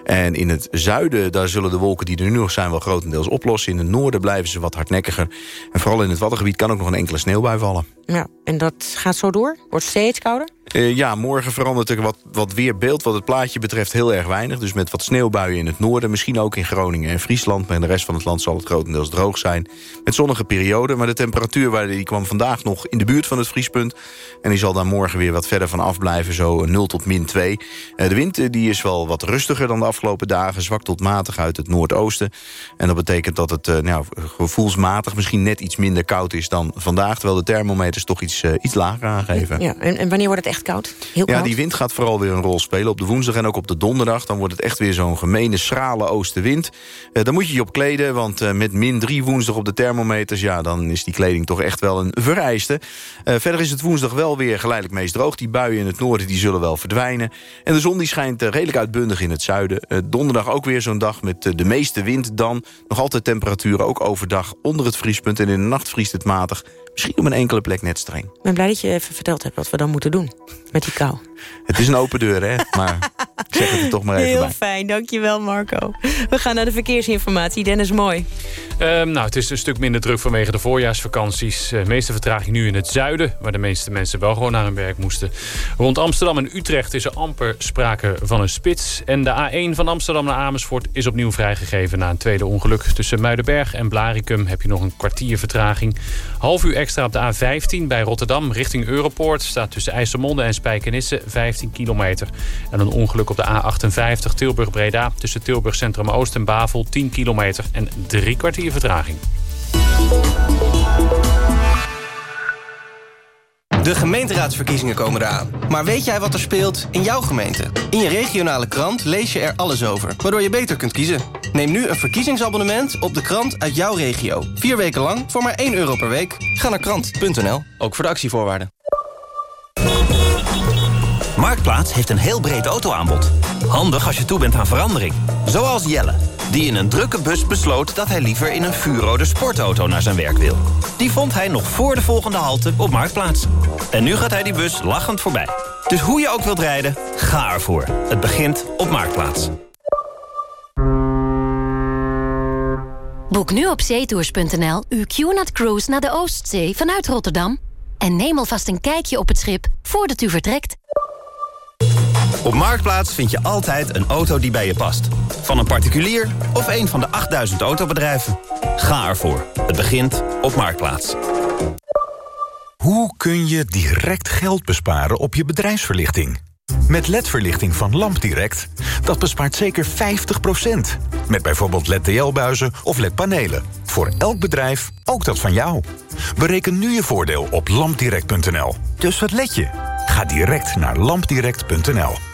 En in het zuiden, daar zullen de wolken die er nu nog zijn... wel grotendeels oplossen. In het noorden blijven ze wat hardnekkiger. En vooral in het Waddengebied kan ook nog een enkele sneeuwbui vallen. Ja, en dat gaat zo door? Wordt steeds kouder? Uh, ja, morgen verandert er wat, wat weerbeeld. Wat het plaatje betreft heel erg weinig. Dus met wat sneeuwbuien in het noorden. Misschien ook in Groningen en Friesland. Maar in de rest van het land zal het grotendeels droog zijn. Met zonnige perioden. Maar de temperatuur waar die kwam vandaag nog in de buurt van het vriespunt. En die zal daar morgen weer wat verder van afblijven. Zo 0 tot min 2. Uh, de wind die is wel wat rustiger dan de afgelopen dagen. Zwak tot matig uit het noordoosten. En dat betekent dat het nou, gevoelsmatig misschien net iets minder koud is dan vandaag. Terwijl de thermometers toch iets, iets lager aangeven. Ja, en, en wanneer wordt het echt koud? Heel ja, die wind gaat vooral weer een rol spelen. Op de woensdag en ook op de donderdag. Dan wordt het echt weer zo'n gemene, schrale oostenwind. Uh, daar moet je je op kleden, want uh, met min 3 woensdag op de thermometers... ja, dan is die kleding toch echt wel een vereiste. Uh, verder is het woensdag wel weer geleidelijk meest droog. Die buien in het noorden die zullen wel verdwijnen. En de zon die schijnt redelijk uitbundig in het zuiden. donderdag ook weer zo'n dag met de meeste wind dan. Nog altijd temperaturen, ook overdag onder het vriespunt. En in de nacht vriest het matig. Misschien op een enkele plek net streng. Ik ben blij dat je even verteld hebt wat we dan moeten doen met die kou. Het is een open deur, hè? Maar zeg het er toch maar even Heel bij. fijn, dankjewel Marco. We gaan naar de verkeersinformatie. Dennis Mooi. Ehm, nou, het is een stuk minder druk vanwege de voorjaarsvakanties. De meeste vertraging nu in het zuiden... waar de meeste mensen wel gewoon naar hun werk moesten. Rond Amsterdam en Utrecht is er amper sprake van een spits. En de A1 van Amsterdam naar Amersfoort is opnieuw vrijgegeven... na een tweede ongeluk. Tussen Muidenberg en Blaricum heb je nog een kwartier vertraging. Half uur extra op de A15 bij Rotterdam richting Europoort... staat tussen IJsselmonde en Spijkenisse 15 kilometer. En een ongeluk op de A58 Tilburg-Breda... tussen Tilburg Centrum Oost en Bavel 10 kilometer en drie kwartier vertraging. De gemeenteraadsverkiezingen komen eraan. Maar weet jij wat er speelt in jouw gemeente? In je regionale krant lees je er alles over, waardoor je beter kunt kiezen. Neem nu een verkiezingsabonnement op de krant uit jouw regio. Vier weken lang voor maar 1 euro per week. Ga naar krant.nl, ook voor de actievoorwaarden. Marktplaats heeft een heel breed autoaanbod. Handig als je toe bent aan verandering. Zoals Jelle, die in een drukke bus besloot... dat hij liever in een vuurrode sportauto naar zijn werk wil. Die vond hij nog voor de volgende halte op Marktplaats. En nu gaat hij die bus lachend voorbij. Dus hoe je ook wilt rijden, ga ervoor. Het begint op Marktplaats. Boek nu op zeetours.nl uw QNAT Cruise naar de Oostzee vanuit Rotterdam. En neem alvast een kijkje op het schip voordat u vertrekt. Op Marktplaats vind je altijd een auto die bij je past. Van een particulier of een van de 8000 autobedrijven. Ga ervoor. Het begint op Marktplaats. Hoe kun je direct geld besparen op je bedrijfsverlichting? Met LED-verlichting van LampDirect, dat bespaart zeker 50%. Met bijvoorbeeld LED-TL-buizen of LED-panelen. Voor elk bedrijf, ook dat van jou. Bereken nu je voordeel op lampdirect.nl. Dus wat let je? Ga direct naar lampdirect.nl.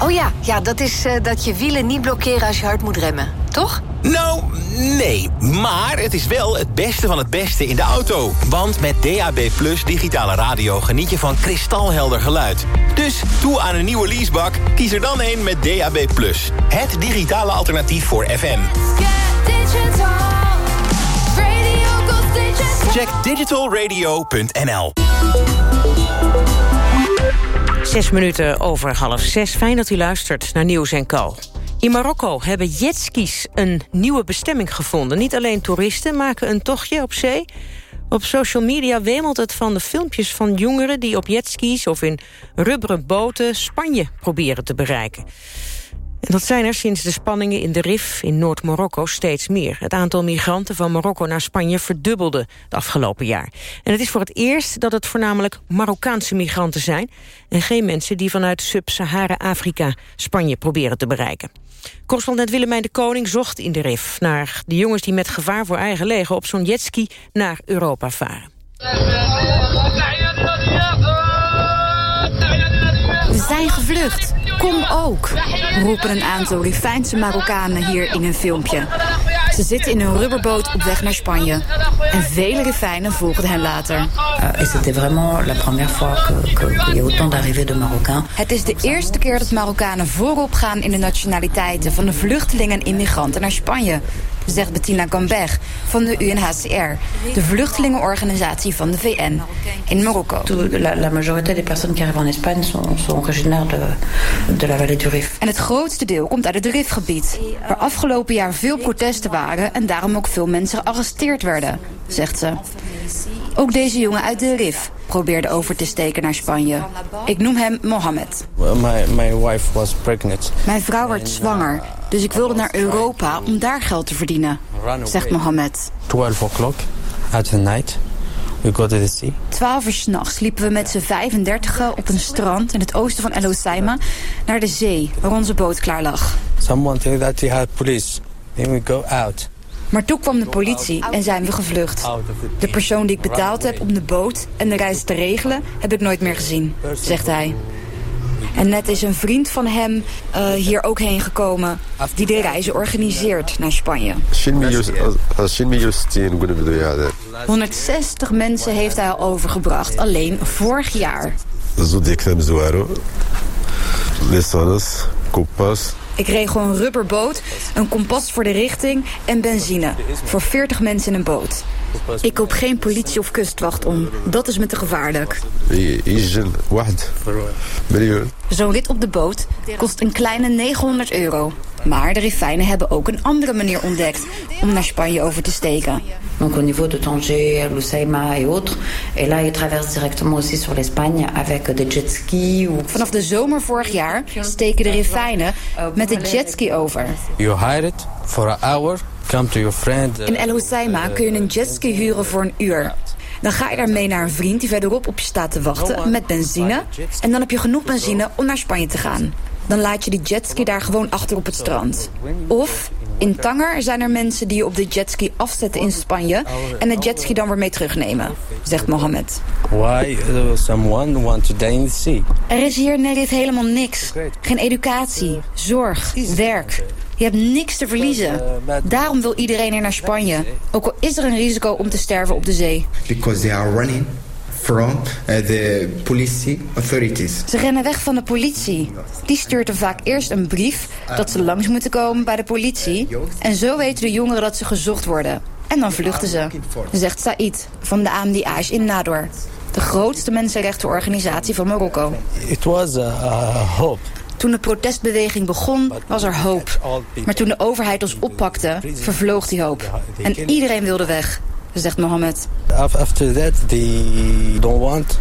Oh ja, ja dat is eh, dat je wielen niet blokkeren als je hard moet remmen, toch? Nou, nee, maar het is wel het beste van het beste in de auto. Want met DAB Plus digitale radio geniet je van kristalhelder geluid. Dus toe aan een nieuwe leasebak, kies er dan een met DAB Plus. Het digitale alternatief voor FM. Check digitalradio.nl Zes minuten over half zes. Fijn dat u luistert naar Nieuws en Co. In Marokko hebben jetskis een nieuwe bestemming gevonden. Niet alleen toeristen maken een tochtje op zee. Op social media wemelt het van de filmpjes van jongeren... die op jetskis of in rubberen boten Spanje proberen te bereiken. En dat zijn er sinds de spanningen in de Rif in Noord-Marokko steeds meer. Het aantal migranten van Marokko naar Spanje verdubbelde het afgelopen jaar. En het is voor het eerst dat het voornamelijk Marokkaanse migranten zijn... en geen mensen die vanuit Sub-Sahara-Afrika Spanje proberen te bereiken. Correspondent Willemijn de Koning zocht in de Rif... naar de jongens die met gevaar voor eigen leven op zo'n jetski naar Europa varen. We zijn gevlucht. Kom ook, roepen een aantal Rifijnse Marokkanen hier in een filmpje. Ze zitten in een rubberboot op weg naar Spanje. En vele Rifijnen volgden hen later. Et c'était vraiment la première fois que- que- qu'il y a autant d'arrivées de Marocains. Het is de eerste keer dat Marokkanen voorop gaan in de nationaliteiten... van de vluchtelingen en immigranten naar Spanje zegt Bettina Gambert van de UNHCR... de vluchtelingenorganisatie van de VN in Marokko. La, majorité des personnes qui arrivent en Espagne sont, originaires de, de la vallée du Rif. En het grootste deel komt uit het Rifgebied... waar afgelopen jaar veel protesten waren... en daarom ook veel mensen gearresteerd werden, zegt ze. Ook deze jongen uit de Rif probeerde over te steken naar Spanje. Ik noem hem Mohammed. My, my wife was pregnant. Mijn vrouw werd zwanger, dus ik wilde naar Europa om daar geld te verdienen, zegt Mohammed. 12 o'clock at the night. We go to the sea. Twaalf uur s'nachts liepen we met z'n 35 op een strand in het oosten van El Hoceima naar de zee, waar onze boot klaar lag. Someone think that he had police. Then we go out. Maar toen kwam de politie en zijn we gevlucht. De persoon die ik betaald heb om de boot en de reis te regelen... heb ik nooit meer gezien, zegt hij. En net is een vriend van hem uh, hier ook heen gekomen... die de reizen organiseert naar Spanje. 160 mensen heeft hij al overgebracht, alleen vorig jaar. Ik regel een rubberboot, een kompas voor de richting en benzine. Voor 40 mensen in een boot. Ik koop geen politie of kustwacht om. Dat is me te gevaarlijk. Zo'n rit op de boot kost een kleine 900 euro. Maar de Rifijnen hebben ook een andere manier ontdekt om naar Spanje over te steken. Donc au niveau de Tanger, Lusaima et autres. Et là, ils traversent directement aussi sur l'Espagne avec des jetskis. Ou... Vanaf de zomer vorig jaar steken de Rifijnen met de jetski over. You hire it for an hour, come to your friend. In El Hoceima kun je een jetski huren voor een uur. Dan ga je daarmee naar een vriend die verderop op je staat te wachten met benzine. En dan heb je genoeg benzine om naar Spanje te gaan. Dan laat je die jetski daar gewoon achter op het strand. Of in Tanger zijn er mensen die je op de jetski afzetten in Spanje... en de jetski dan weer mee terugnemen, zegt Mohammed. Why someone want to die in the sea? Er is hier in Nederland helemaal niks. Geen educatie, zorg, werk. Je hebt niks te verliezen. Daarom wil iedereen er naar Spanje. Ook al is er een risico om te sterven op de zee. Because they are running from uh, the police authorities. Ze rennen weg van de politie. Die stuurt er vaak eerst een brief dat ze langs moeten komen bij de politie. En zo weten de jongeren dat ze gezocht worden. En dan vluchten ze, zegt Said van de AMDH in Nador. De grootste mensenrechtenorganisatie van Marokko. It was a hope. Toen de protestbeweging begon, was er hoop. Maar toen de overheid ons oppakte, vervloog die hoop. En iedereen wilde weg, zegt Mohammed. After that, they don't want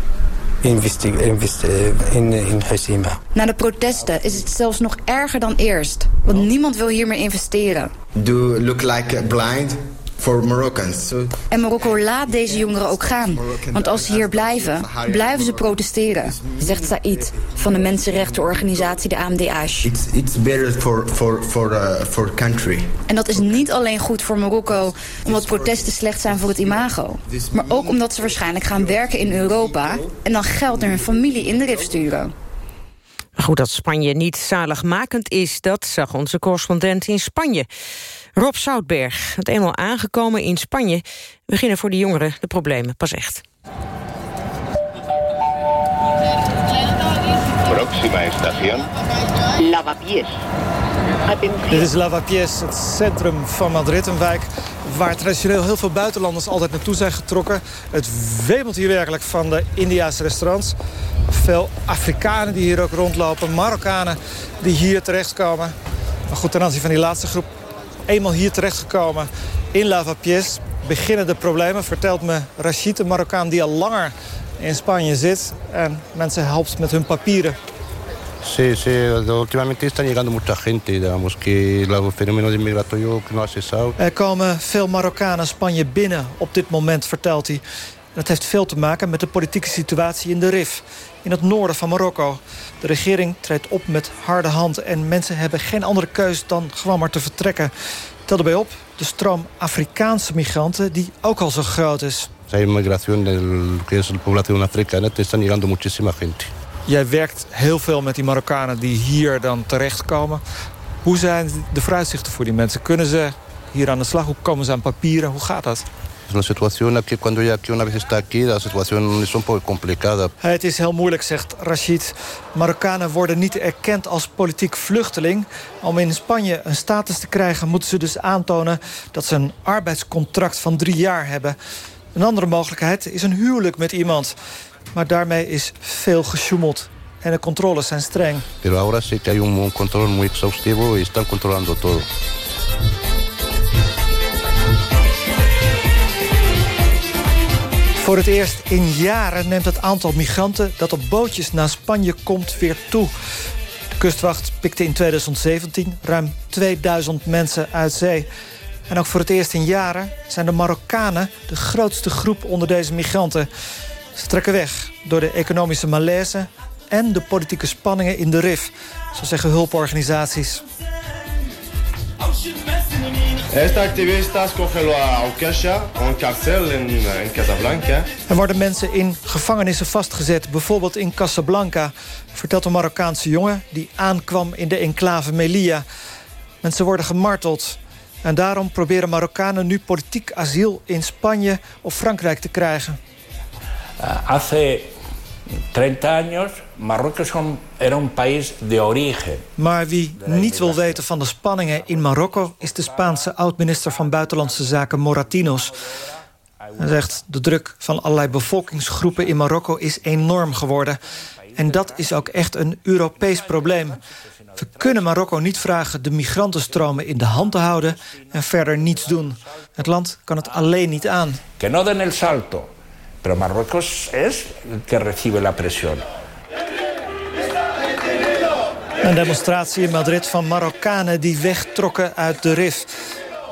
in, in Husima. Na de protesten is het zelfs nog erger dan eerst. Want niemand wil hier meer investeren. Do look like blind for Moroccans. En Marokko laat deze jongeren ook gaan. Want als ze hier blijven, blijven ze protesteren, zegt Said van de mensenrechtenorganisatie de AMDH. It's, it's better for, for, for, uh, for country. En dat is niet alleen goed voor Marokko omdat protesten slecht zijn voor het imago. Maar ook omdat ze waarschijnlijk gaan werken in Europa en dan geld naar hun familie in de RIF sturen. Goed dat Spanje niet zaligmakend is, dat zag onze correspondent in Spanje. Rob Soutberg, het eenmaal aangekomen in Spanje... beginnen voor de jongeren de problemen pas echt. Próxima estación. Lavapiés. Dit is Lavapiés, het centrum van Madrid, een wijk waar traditioneel heel veel buitenlanders altijd naartoe zijn getrokken. Het wemelt hier werkelijk van de Indiaanse restaurants. Veel Afrikanen die hier ook rondlopen, Marokkanen die hier terechtkomen. Maar goed, ten aanzien van die laatste groep eenmaal hier terechtgekomen in Lavapiés beginnen de problemen, vertelt me Rachid, een Marokkaan die al langer in Spanje zit en mensen helpt met hun papieren. Sí, sí, últimamente están llegando mucha gente, digamos que el fenómeno migratorio no ha cesado. Er komen veel Marokkanen Spanje binnen op dit moment, vertelt hij. Dat heeft veel te maken met de politieke situatie in de RIF, in het noorden van Marokko. De regering treedt op met harde hand en mensen hebben geen andere keus dan gewoon maar te vertrekken. Tel erbij op de stroom Afrikaanse migranten die ook al zo groot is. Hay migración de la población africana, están llegando muchísima gente. Jij werkt heel veel met die Marokkanen die hier dan terechtkomen. Hoe zijn de vooruitzichten voor die mensen? Kunnen ze hier aan de slag? Hoe komen ze aan papieren? Hoe gaat dat? La situación aquí, cuando ya aquí una vez está aquí, la situación es un poco complicada. Het is heel moeilijk, zegt Rashid. Marokkanen worden niet erkend als politiek vluchteling. Om in Spanje een status te krijgen moeten ze dus aantonen... dat ze een arbeidscontract van drie jaar hebben. Een andere mogelijkheid is een huwelijk met iemand. Maar daarmee is veel gesjoemeld. En de controles zijn streng. Pero ahora sí que hay un control muy exhaustivo y están controlando todo. Voor het eerst in jaren neemt het aantal migranten... dat op bootjes naar Spanje komt weer toe. De kustwacht pikte in 2017 ruim 2000 mensen uit zee. En ook voor het eerst in jaren zijn de Marokkanen... de grootste groep onder deze migranten. Ze trekken weg door de economische malaise... en de politieke spanningen in de RIF, zo zeggen hulporganisaties. Esta activista escógelo a een in, in Casablanca. Er worden mensen in gevangenissen vastgezet, bijvoorbeeld in Casablanca... vertelt een Marokkaanse jongen die aankwam in de enclave Melilla. Mensen worden gemarteld. En daarom proberen Marokkanen nu politiek asiel in Spanje of Frankrijk te krijgen. Uh, hace 30 años Marruecos era un país de origen. Maar wie niet wil weten van de spanningen in Marokko... is de Spaanse oud-minister van Buitenlandse Zaken Moratinos. Hij zegt, de druk van allerlei bevolkingsgroepen in Marokko is enorm geworden. En dat is ook echt een Europees probleem. We kunnen Marokko niet vragen de migrantenstromen in de hand te houden... en verder niets doen. Het land kan het alleen niet aan. Que no den el salto. Pero Marruecos es el que recibe la presión. Een demonstratie in Madrid van Marokkanen die wegtrokken uit de RIF.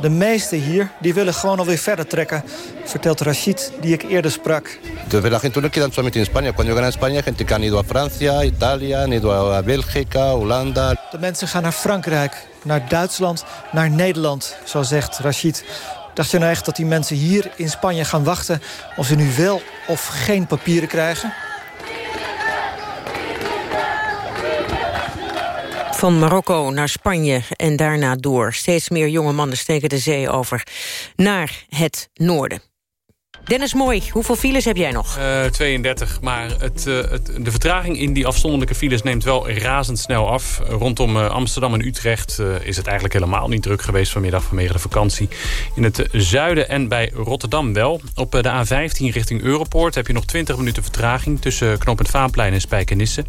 De meesten hier die willen gewoon alweer verder trekken, vertelt Rashid, die ik eerder sprak. Entonces la gente no queda solamente en España. Cuando llegan a España, gente que han ido a Francia, Italia, han ido a Bélgica, Holanda. De mensen gaan naar Frankrijk, naar Duitsland, naar Nederland, zo zegt Rashid. Dacht je nou echt dat die mensen hier in Spanje gaan wachten... of ze nu wel of geen papieren krijgen? Van Marokko naar Spanje en daarna door. Steeds meer jonge mannen steken de zee over naar het noorden. Dennis Mooi, hoeveel files heb jij nog? Uh, 32, maar het, uh, het, de vertraging in die afzonderlijke files neemt wel razendsnel af. Rondom uh, Amsterdam en Utrecht is het eigenlijk helemaal niet druk geweest vanmiddag vanwege de vakantie. In het zuiden en bij Rotterdam wel. Op de A15 richting Europoort heb je nog 20 minuten vertraging tussen knooppunt Vaanplein en Spijkenisse.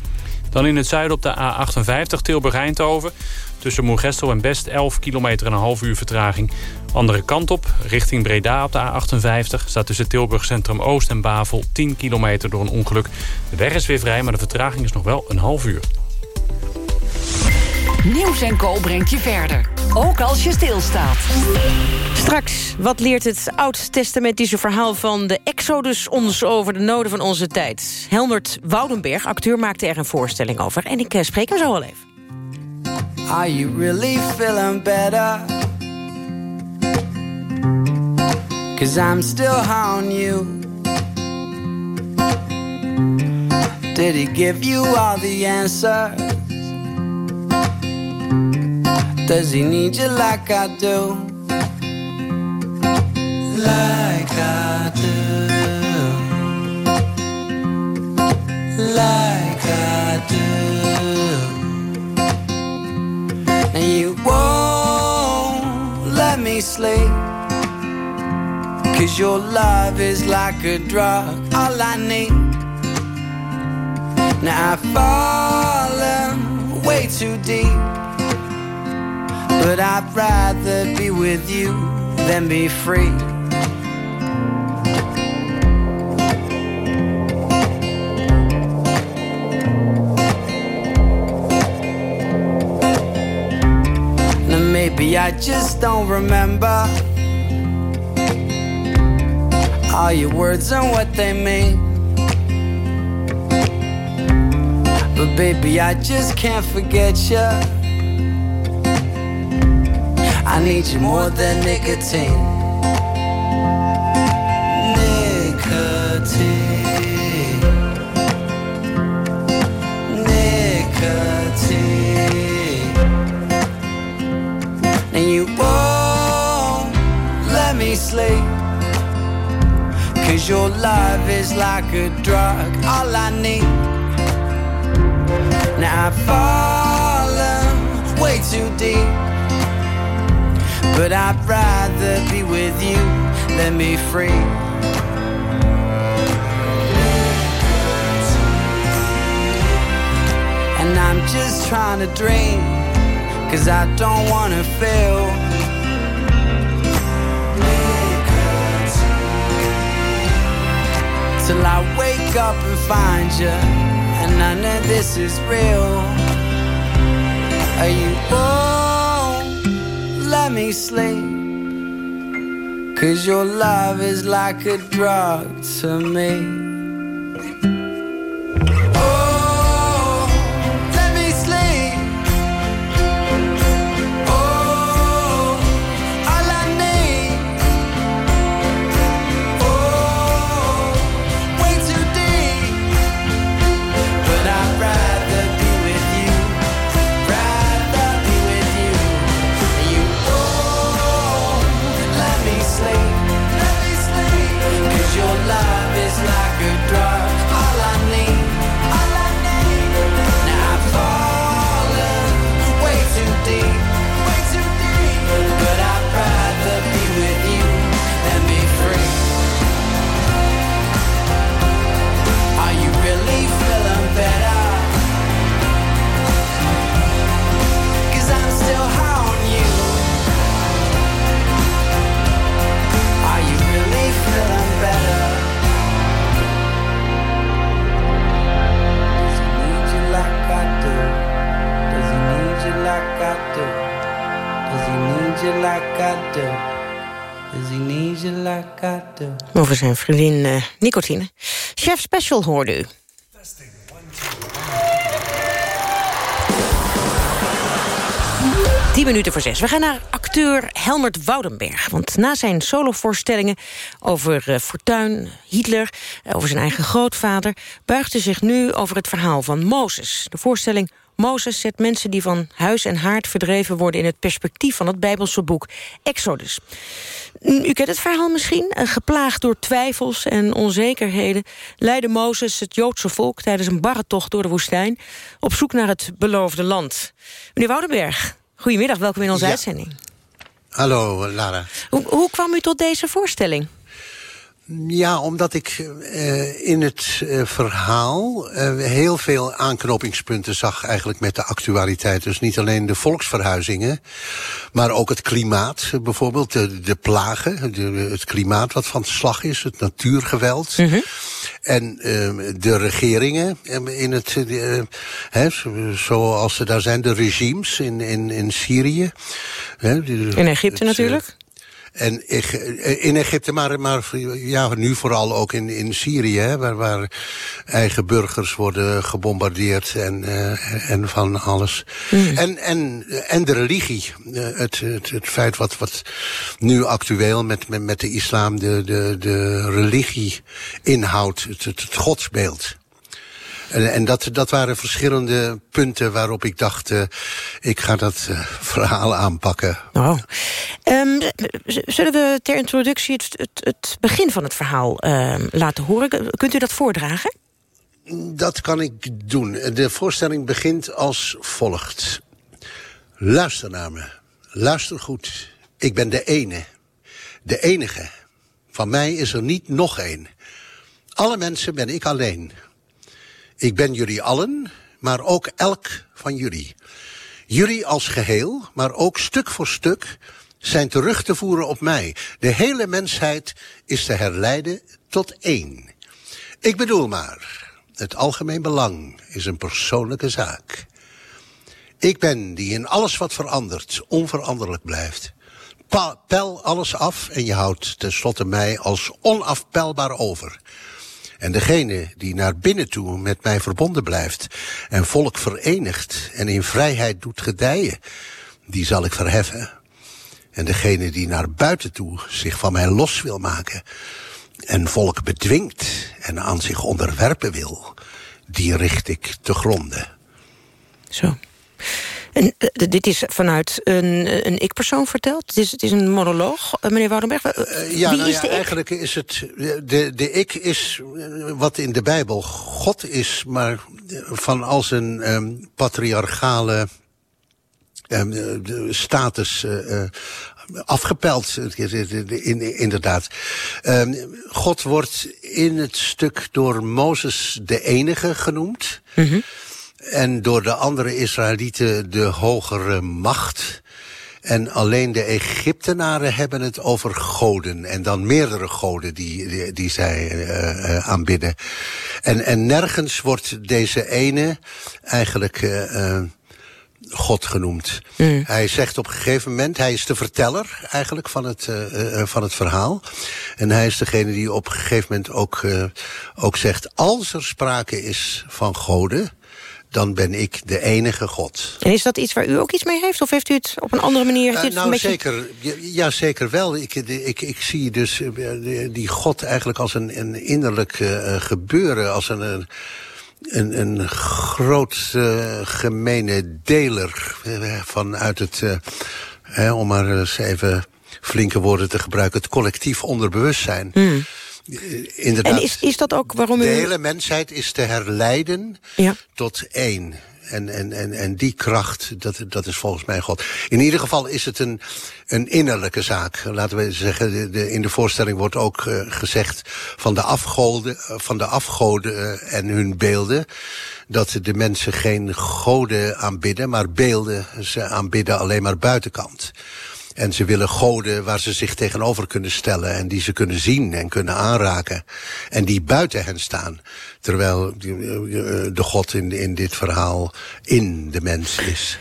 Dan in het zuiden op de A58 Tilburg-Eindhoven. Tussen Moergestel en Best 11 kilometer en een half uur vertraging. Andere kant op, richting Breda op de A58... staat tussen Tilburg Centrum Oost en Bavel 10 kilometer door een ongeluk. De weg is weer vrij, maar de vertraging is nog wel een half uur. Nieuws en Co brengt je verder. Ook als je stilstaat. Straks, wat leert het oud-testamentische verhaal van de Exodus ons over de noden van onze tijd? Helmert Woudenberg, acteur, maakte er een voorstelling over. En ik eh, spreek hem zo al even. Are you really feeling better? Cause I'm still on you. Did he give you all the answers? Does he need you like I do? Like I do. Like I do. And you won't let me sleep. Cause your love is like a drug, all I need. Now I've fallen way too deep. But I'd rather be with you than be free. Now maybe I just don't remember all your words and what they mean. But baby, I just can't forget you. I need you more than nicotine. Nicotine. Nicotine. And you won't let me sleep. Cause your love is like a drug, all I need. Now I've fallen way too deep. But I'd rather be with you than be free. And I'm just trying to dream, cause I don't wanna feel. Till I wake up and find you, and none of this is real. Are you won't let me sleep? Cause your love is like a drug to me. Zijn vriendin eh, Nicotine. Chef Special hoorde u. Tien minuten voor zes. We gaan naar acteur Helmert Woudenberg. Want na zijn solovoorstellingen over uh, Hitler... over zijn eigen grootvader... buigt hij zich nu over het verhaal van Mozes. De voorstelling Mozes zet mensen die van huis en haard verdreven worden... in het perspectief van het Bijbelse boek Exodus. U kent het verhaal misschien. Geplaagd door twijfels en onzekerheden... leidde Mozes het Joodse volk tijdens een barre tocht door de woestijn... op zoek naar het beloofde land. Meneer Woudenberg, goedemiddag, welkom in onze Ja. uitzending. Hallo, Lara. Hoe, hoe kwam u tot deze voorstelling? Ja, omdat ik eh, in het eh, verhaal eh, heel veel aanknopingspunten zag eigenlijk met de actualiteit. Dus niet alleen de volksverhuizingen, maar ook het klimaat bijvoorbeeld. De, de plagen, de, het klimaat wat van slag is, het natuurgeweld. En eh, de regeringen eh, in het, hè, zo- zoals ze daar zijn, de regimes in, in, in Syrië. Hè, In Egypte het, natuurlijk. En in Egypte, maar, maar ja, nu vooral ook in, in Syrië, hè, waar, waar eigen burgers worden gebombardeerd en, eh, en van alles. En, en, en de religie. Eh, Het, het, het feit wat, wat nu actueel met, met, met de islam de, de, de religie inhoudt, het, het, het godsbeeld. En, en dat, dat waren verschillende punten waarop ik dacht, eh, ik ga dat eh, verhaal aanpakken. Oh. Ehm, zullen we ter introductie het, het, het begin van het verhaal ehm, laten horen? Kunt u dat voordragen? Dat kan ik doen. De voorstelling begint als volgt. Luister naar me. Luister goed. Ik ben de ene. De enige. Van mij is er niet nog één. Alle mensen ben ik alleen. Ik ben jullie allen, maar ook elk van jullie. Jullie als geheel, maar ook stuk voor stuk, zijn terug te voeren op mij. De hele mensheid is te herleiden tot één. Ik bedoel maar, het algemeen belang is een persoonlijke zaak. Ik ben die in alles wat verandert onveranderlijk blijft. Pel alles af en je houdt tenslotte mij als onafpelbaar over. En degene die naar binnen toe met mij verbonden blijft en volk verenigt en in vrijheid doet gedijen, die zal ik verheffen. En degene die naar buiten toe zich van mij los wil maken en volk bedwingt en aan zich onderwerpen wil, die richt ik te gronden. Zo. En eh, dit is vanuit een, een ik-persoon verteld? Het is, het is een monoloog, eh, meneer Woudenberg. Eh, ja, Wie nou is ja, de ik? eigenlijk is het. De, de ik is eh, wat in de Bijbel God is, maar van als een patriarchale eh, de status eh, eh, afgepeld. In, inderdaad. God wordt in het stuk door Mozes de enige genoemd. En door de andere Israëlieten de hogere macht. En alleen de Egyptenaren hebben het over goden. En dan meerdere goden die, die, die zij eh, aanbidden. En, en nergens wordt deze ene eigenlijk eh, God genoemd. Hij zegt op een gegeven moment, hij is de verteller eigenlijk van het, van het verhaal. En hij is degene die op een gegeven moment ook, ook zegt, als er sprake is van goden, dan ben ik de enige God. En is dat iets waar u ook iets mee heeft? Of heeft u het op een andere manier... Eh, nou, beetje... zeker. Ja, zeker wel. Ik, ik, ik zie dus eh, die- God eigenlijk als een, een innerlijk eh, gebeuren. Als een, een, een, een groot eh, gemene deler vanuit het... hè, om maar eens even flinke woorden te gebruiken... het collectief onderbewustzijn. Hmm. Eh, Inderdaad. En is, is dat ook waarom u... De hele mensheid is te herleiden Ja. tot één. En, en, en, en die kracht, dat, dat is volgens mij God. In ieder geval is het een, een innerlijke zaak. Laten we zeggen, de, de, in de voorstelling wordt ook eh, gezegd van de afgoden, eh, van de afgoden en hun beelden. Dat de mensen geen goden aanbidden, maar beelden. Ze aanbidden alleen maar buitenkant. En ze willen goden waar ze zich tegenover kunnen stellen en die ze kunnen zien en kunnen aanraken. En die buiten hen staan. Terwijl die, eh, de God in, in dit verhaal in de mens is.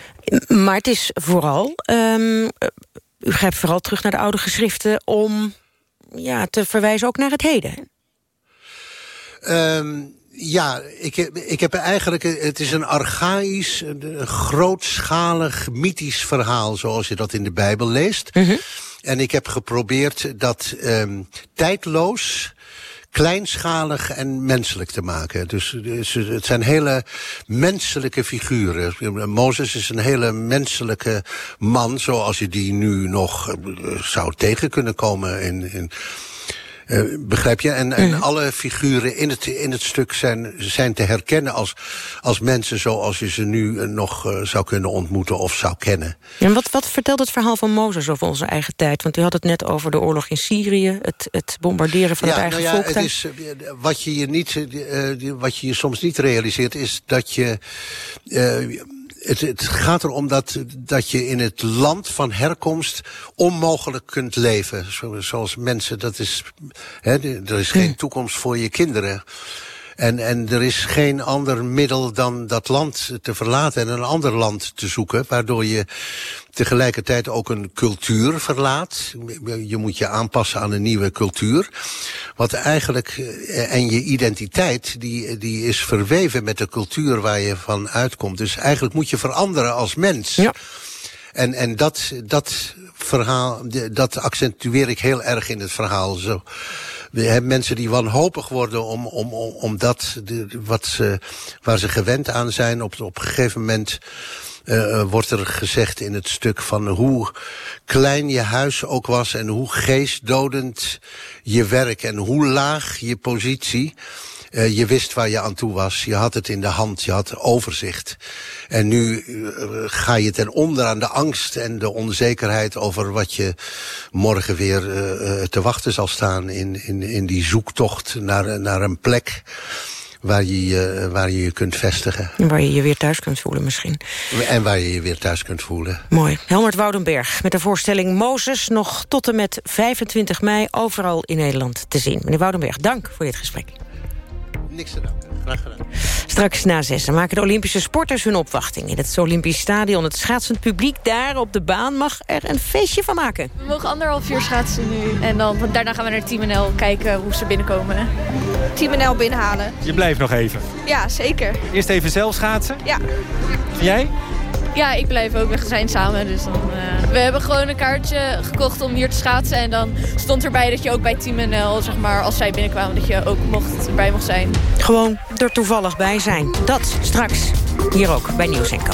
Maar het is vooral ehm, u grijpt vooral terug naar de oude geschriften... om ja, te verwijzen ook naar het heden. Ehm, ja, ik heb, ik heb eigenlijk, het is een archaïsch, een grootschalig, mythisch verhaal, zoals je dat in de Bijbel leest. En ik heb geprobeerd dat ehm tijdloos, kleinschalig en menselijk te maken. Dus, dus het zijn hele menselijke figuren. Mozes is een hele menselijke man, zoals je die nu nog eh, zou tegen kunnen komen in... in eh, begrijp je? En, en alle figuren in het, in het stuk zijn, zijn te herkennen als, als mensen zoals je ze nu eh, nog eh, zou kunnen ontmoeten of zou kennen. En wat, wat vertelt het verhaal van Mozes over onze eigen tijd? Want u had het net over de oorlog in Syrië... het, het bombarderen van het eigen nou ja, volk. het is, wat, je je niet, wat je je soms niet realiseert is dat je... het, het gaat erom dat, dat je in het land van herkomst onmogelijk kunt leven. Zo, zoals mensen, dat is, hè, er is geen toekomst voor je kinderen. En, en er is geen ander middel dan dat land te verlaten en een ander land te zoeken, waardoor je tegelijkertijd ook een cultuur verlaat. Je moet je aanpassen aan een nieuwe cultuur. Wat eigenlijk, eh, en je identiteit, die, die is verweven met de cultuur waar je van uitkomt. Dus eigenlijk moet je veranderen als mens. Ja. En, en dat, dat verhaal, dat accentueer ik heel erg in het verhaal. Zo. We hebben mensen die wanhopig worden om, om, om, om dat, de, wat ze, waar ze gewend aan zijn. Op, op een gegeven moment eh, wordt er gezegd in het stuk van hoe klein je huis ook was en hoe geestdodend je werk en hoe laag je positie. Eh, je wist waar je aan toe was. Je had het in de hand. Je had overzicht. En nu eh, ga je ten onder aan de angst en de onzekerheid over wat je morgen weer eh, te wachten zal staan in, in, in die zoektocht naar, naar een plek waar je, je- waar je je kunt vestigen. En Waar je je weer thuis kunt voelen misschien. En waar je je weer thuis kunt voelen. Mooi. Helmert Woudenberg met de voorstelling Mozes... nog tot en met 25 mei overal in Nederland te zien. Meneer Woudenberg, dank voor dit gesprek. Niks te danken. Graag gedaan. Straks na zessen maken de Olympische sporters hun opwachting... in het Olympisch Stadion. Het schaatsend publiek daar op de baan mag er een feestje van maken. We mogen anderhalf uur schaatsen nu. En dan, want daarna gaan we naar Team NL kijken hoe ze binnenkomen. Team NL binnenhalen. Je blijft nog even. Ja, zeker. Eerst even zelf schaatsen. Ja. Jij? Ja, ik blijf ook. We zijn samen. Dus dan, eh, We hebben gewoon een kaartje gekocht om hier te schaatsen. En dan stond erbij dat je ook bij Team NL, zeg maar, als zij binnenkwamen, dat je ook mocht, erbij mocht zijn. Gewoon er toevallig bij zijn. Dat straks. Hier ook bij Nieuws Co.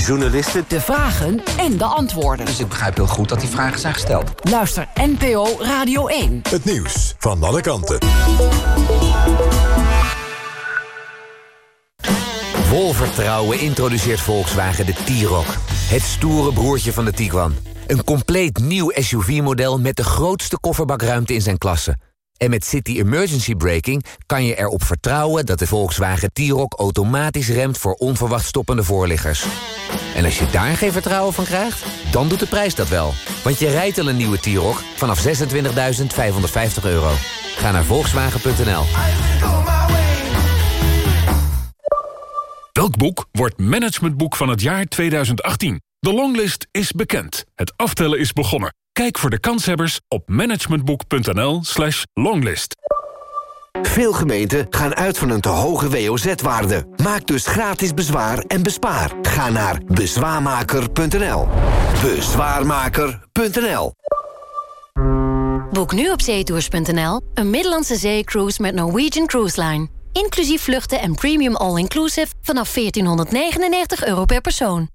journalisten. De vragen en de antwoorden. Dus ik begrijp heel goed dat die vragen zijn gesteld. Luister NPO Radio 1. Het nieuws van alle kanten. Vol vertrouwen introduceert Volkswagen de T-Roc. Het stoere broertje van de Tiguan. Een compleet nieuw SUV-model met de grootste kofferbakruimte in zijn klasse. En met City Emergency Braking kan je erop vertrouwen... dat de Volkswagen T-Roc automatisch remt voor onverwacht stoppende voorliggers. En als je daar geen vertrouwen van krijgt, dan doet de prijs dat wel. Want je rijdt al een nieuwe T-Roc vanaf 26.550 euro. Ga naar Volkswagen.nl. Welk boek wordt managementboek van het jaar 2018? De longlist is bekend. Het aftellen is begonnen. Kijk voor de kanshebbers op managementboek.nl slash longlist. Veel gemeenten gaan uit van een te hoge WOZ-waarde. Maak dus gratis bezwaar en bespaar. Ga naar bezwaarmaker.nl. Bezwaarmaker.nl Boek nu op zeetours.nl een Middellandse zeecruise met Norwegian Cruise Line. Inclusief vluchten en premium all-inclusive vanaf 1499 euro per persoon.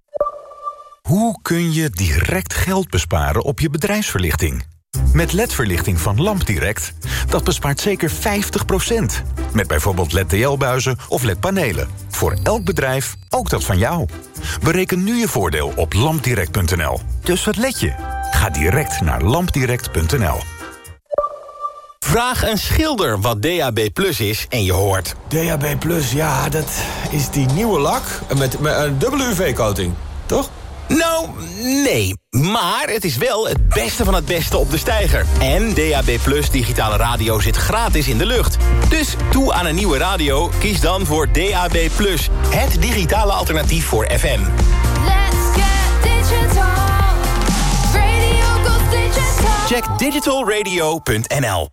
Hoe kun je direct geld besparen op je bedrijfsverlichting? Met LED-verlichting van LampDirect, dat bespaart zeker 50%. Met bijvoorbeeld LED-TL-buizen of LED-panelen. Voor elk bedrijf, ook dat van jou. Bereken nu je voordeel op lampdirect.nl. Dus wat let je? Ga direct naar lampdirect.nl. Vraag een schilder wat DAB Plus is en je hoort... DAB Plus, ja, dat is die nieuwe lak met, met een dubbele UV-coating, toch? Nou, nee. Maar het is wel het beste van het beste op de steiger. En DAB Plus digitale radio zit gratis in de lucht. Dus toe aan een nieuwe radio, kies dan voor DAB Plus. Het digitale alternatief voor FM. Check digitalradio.nl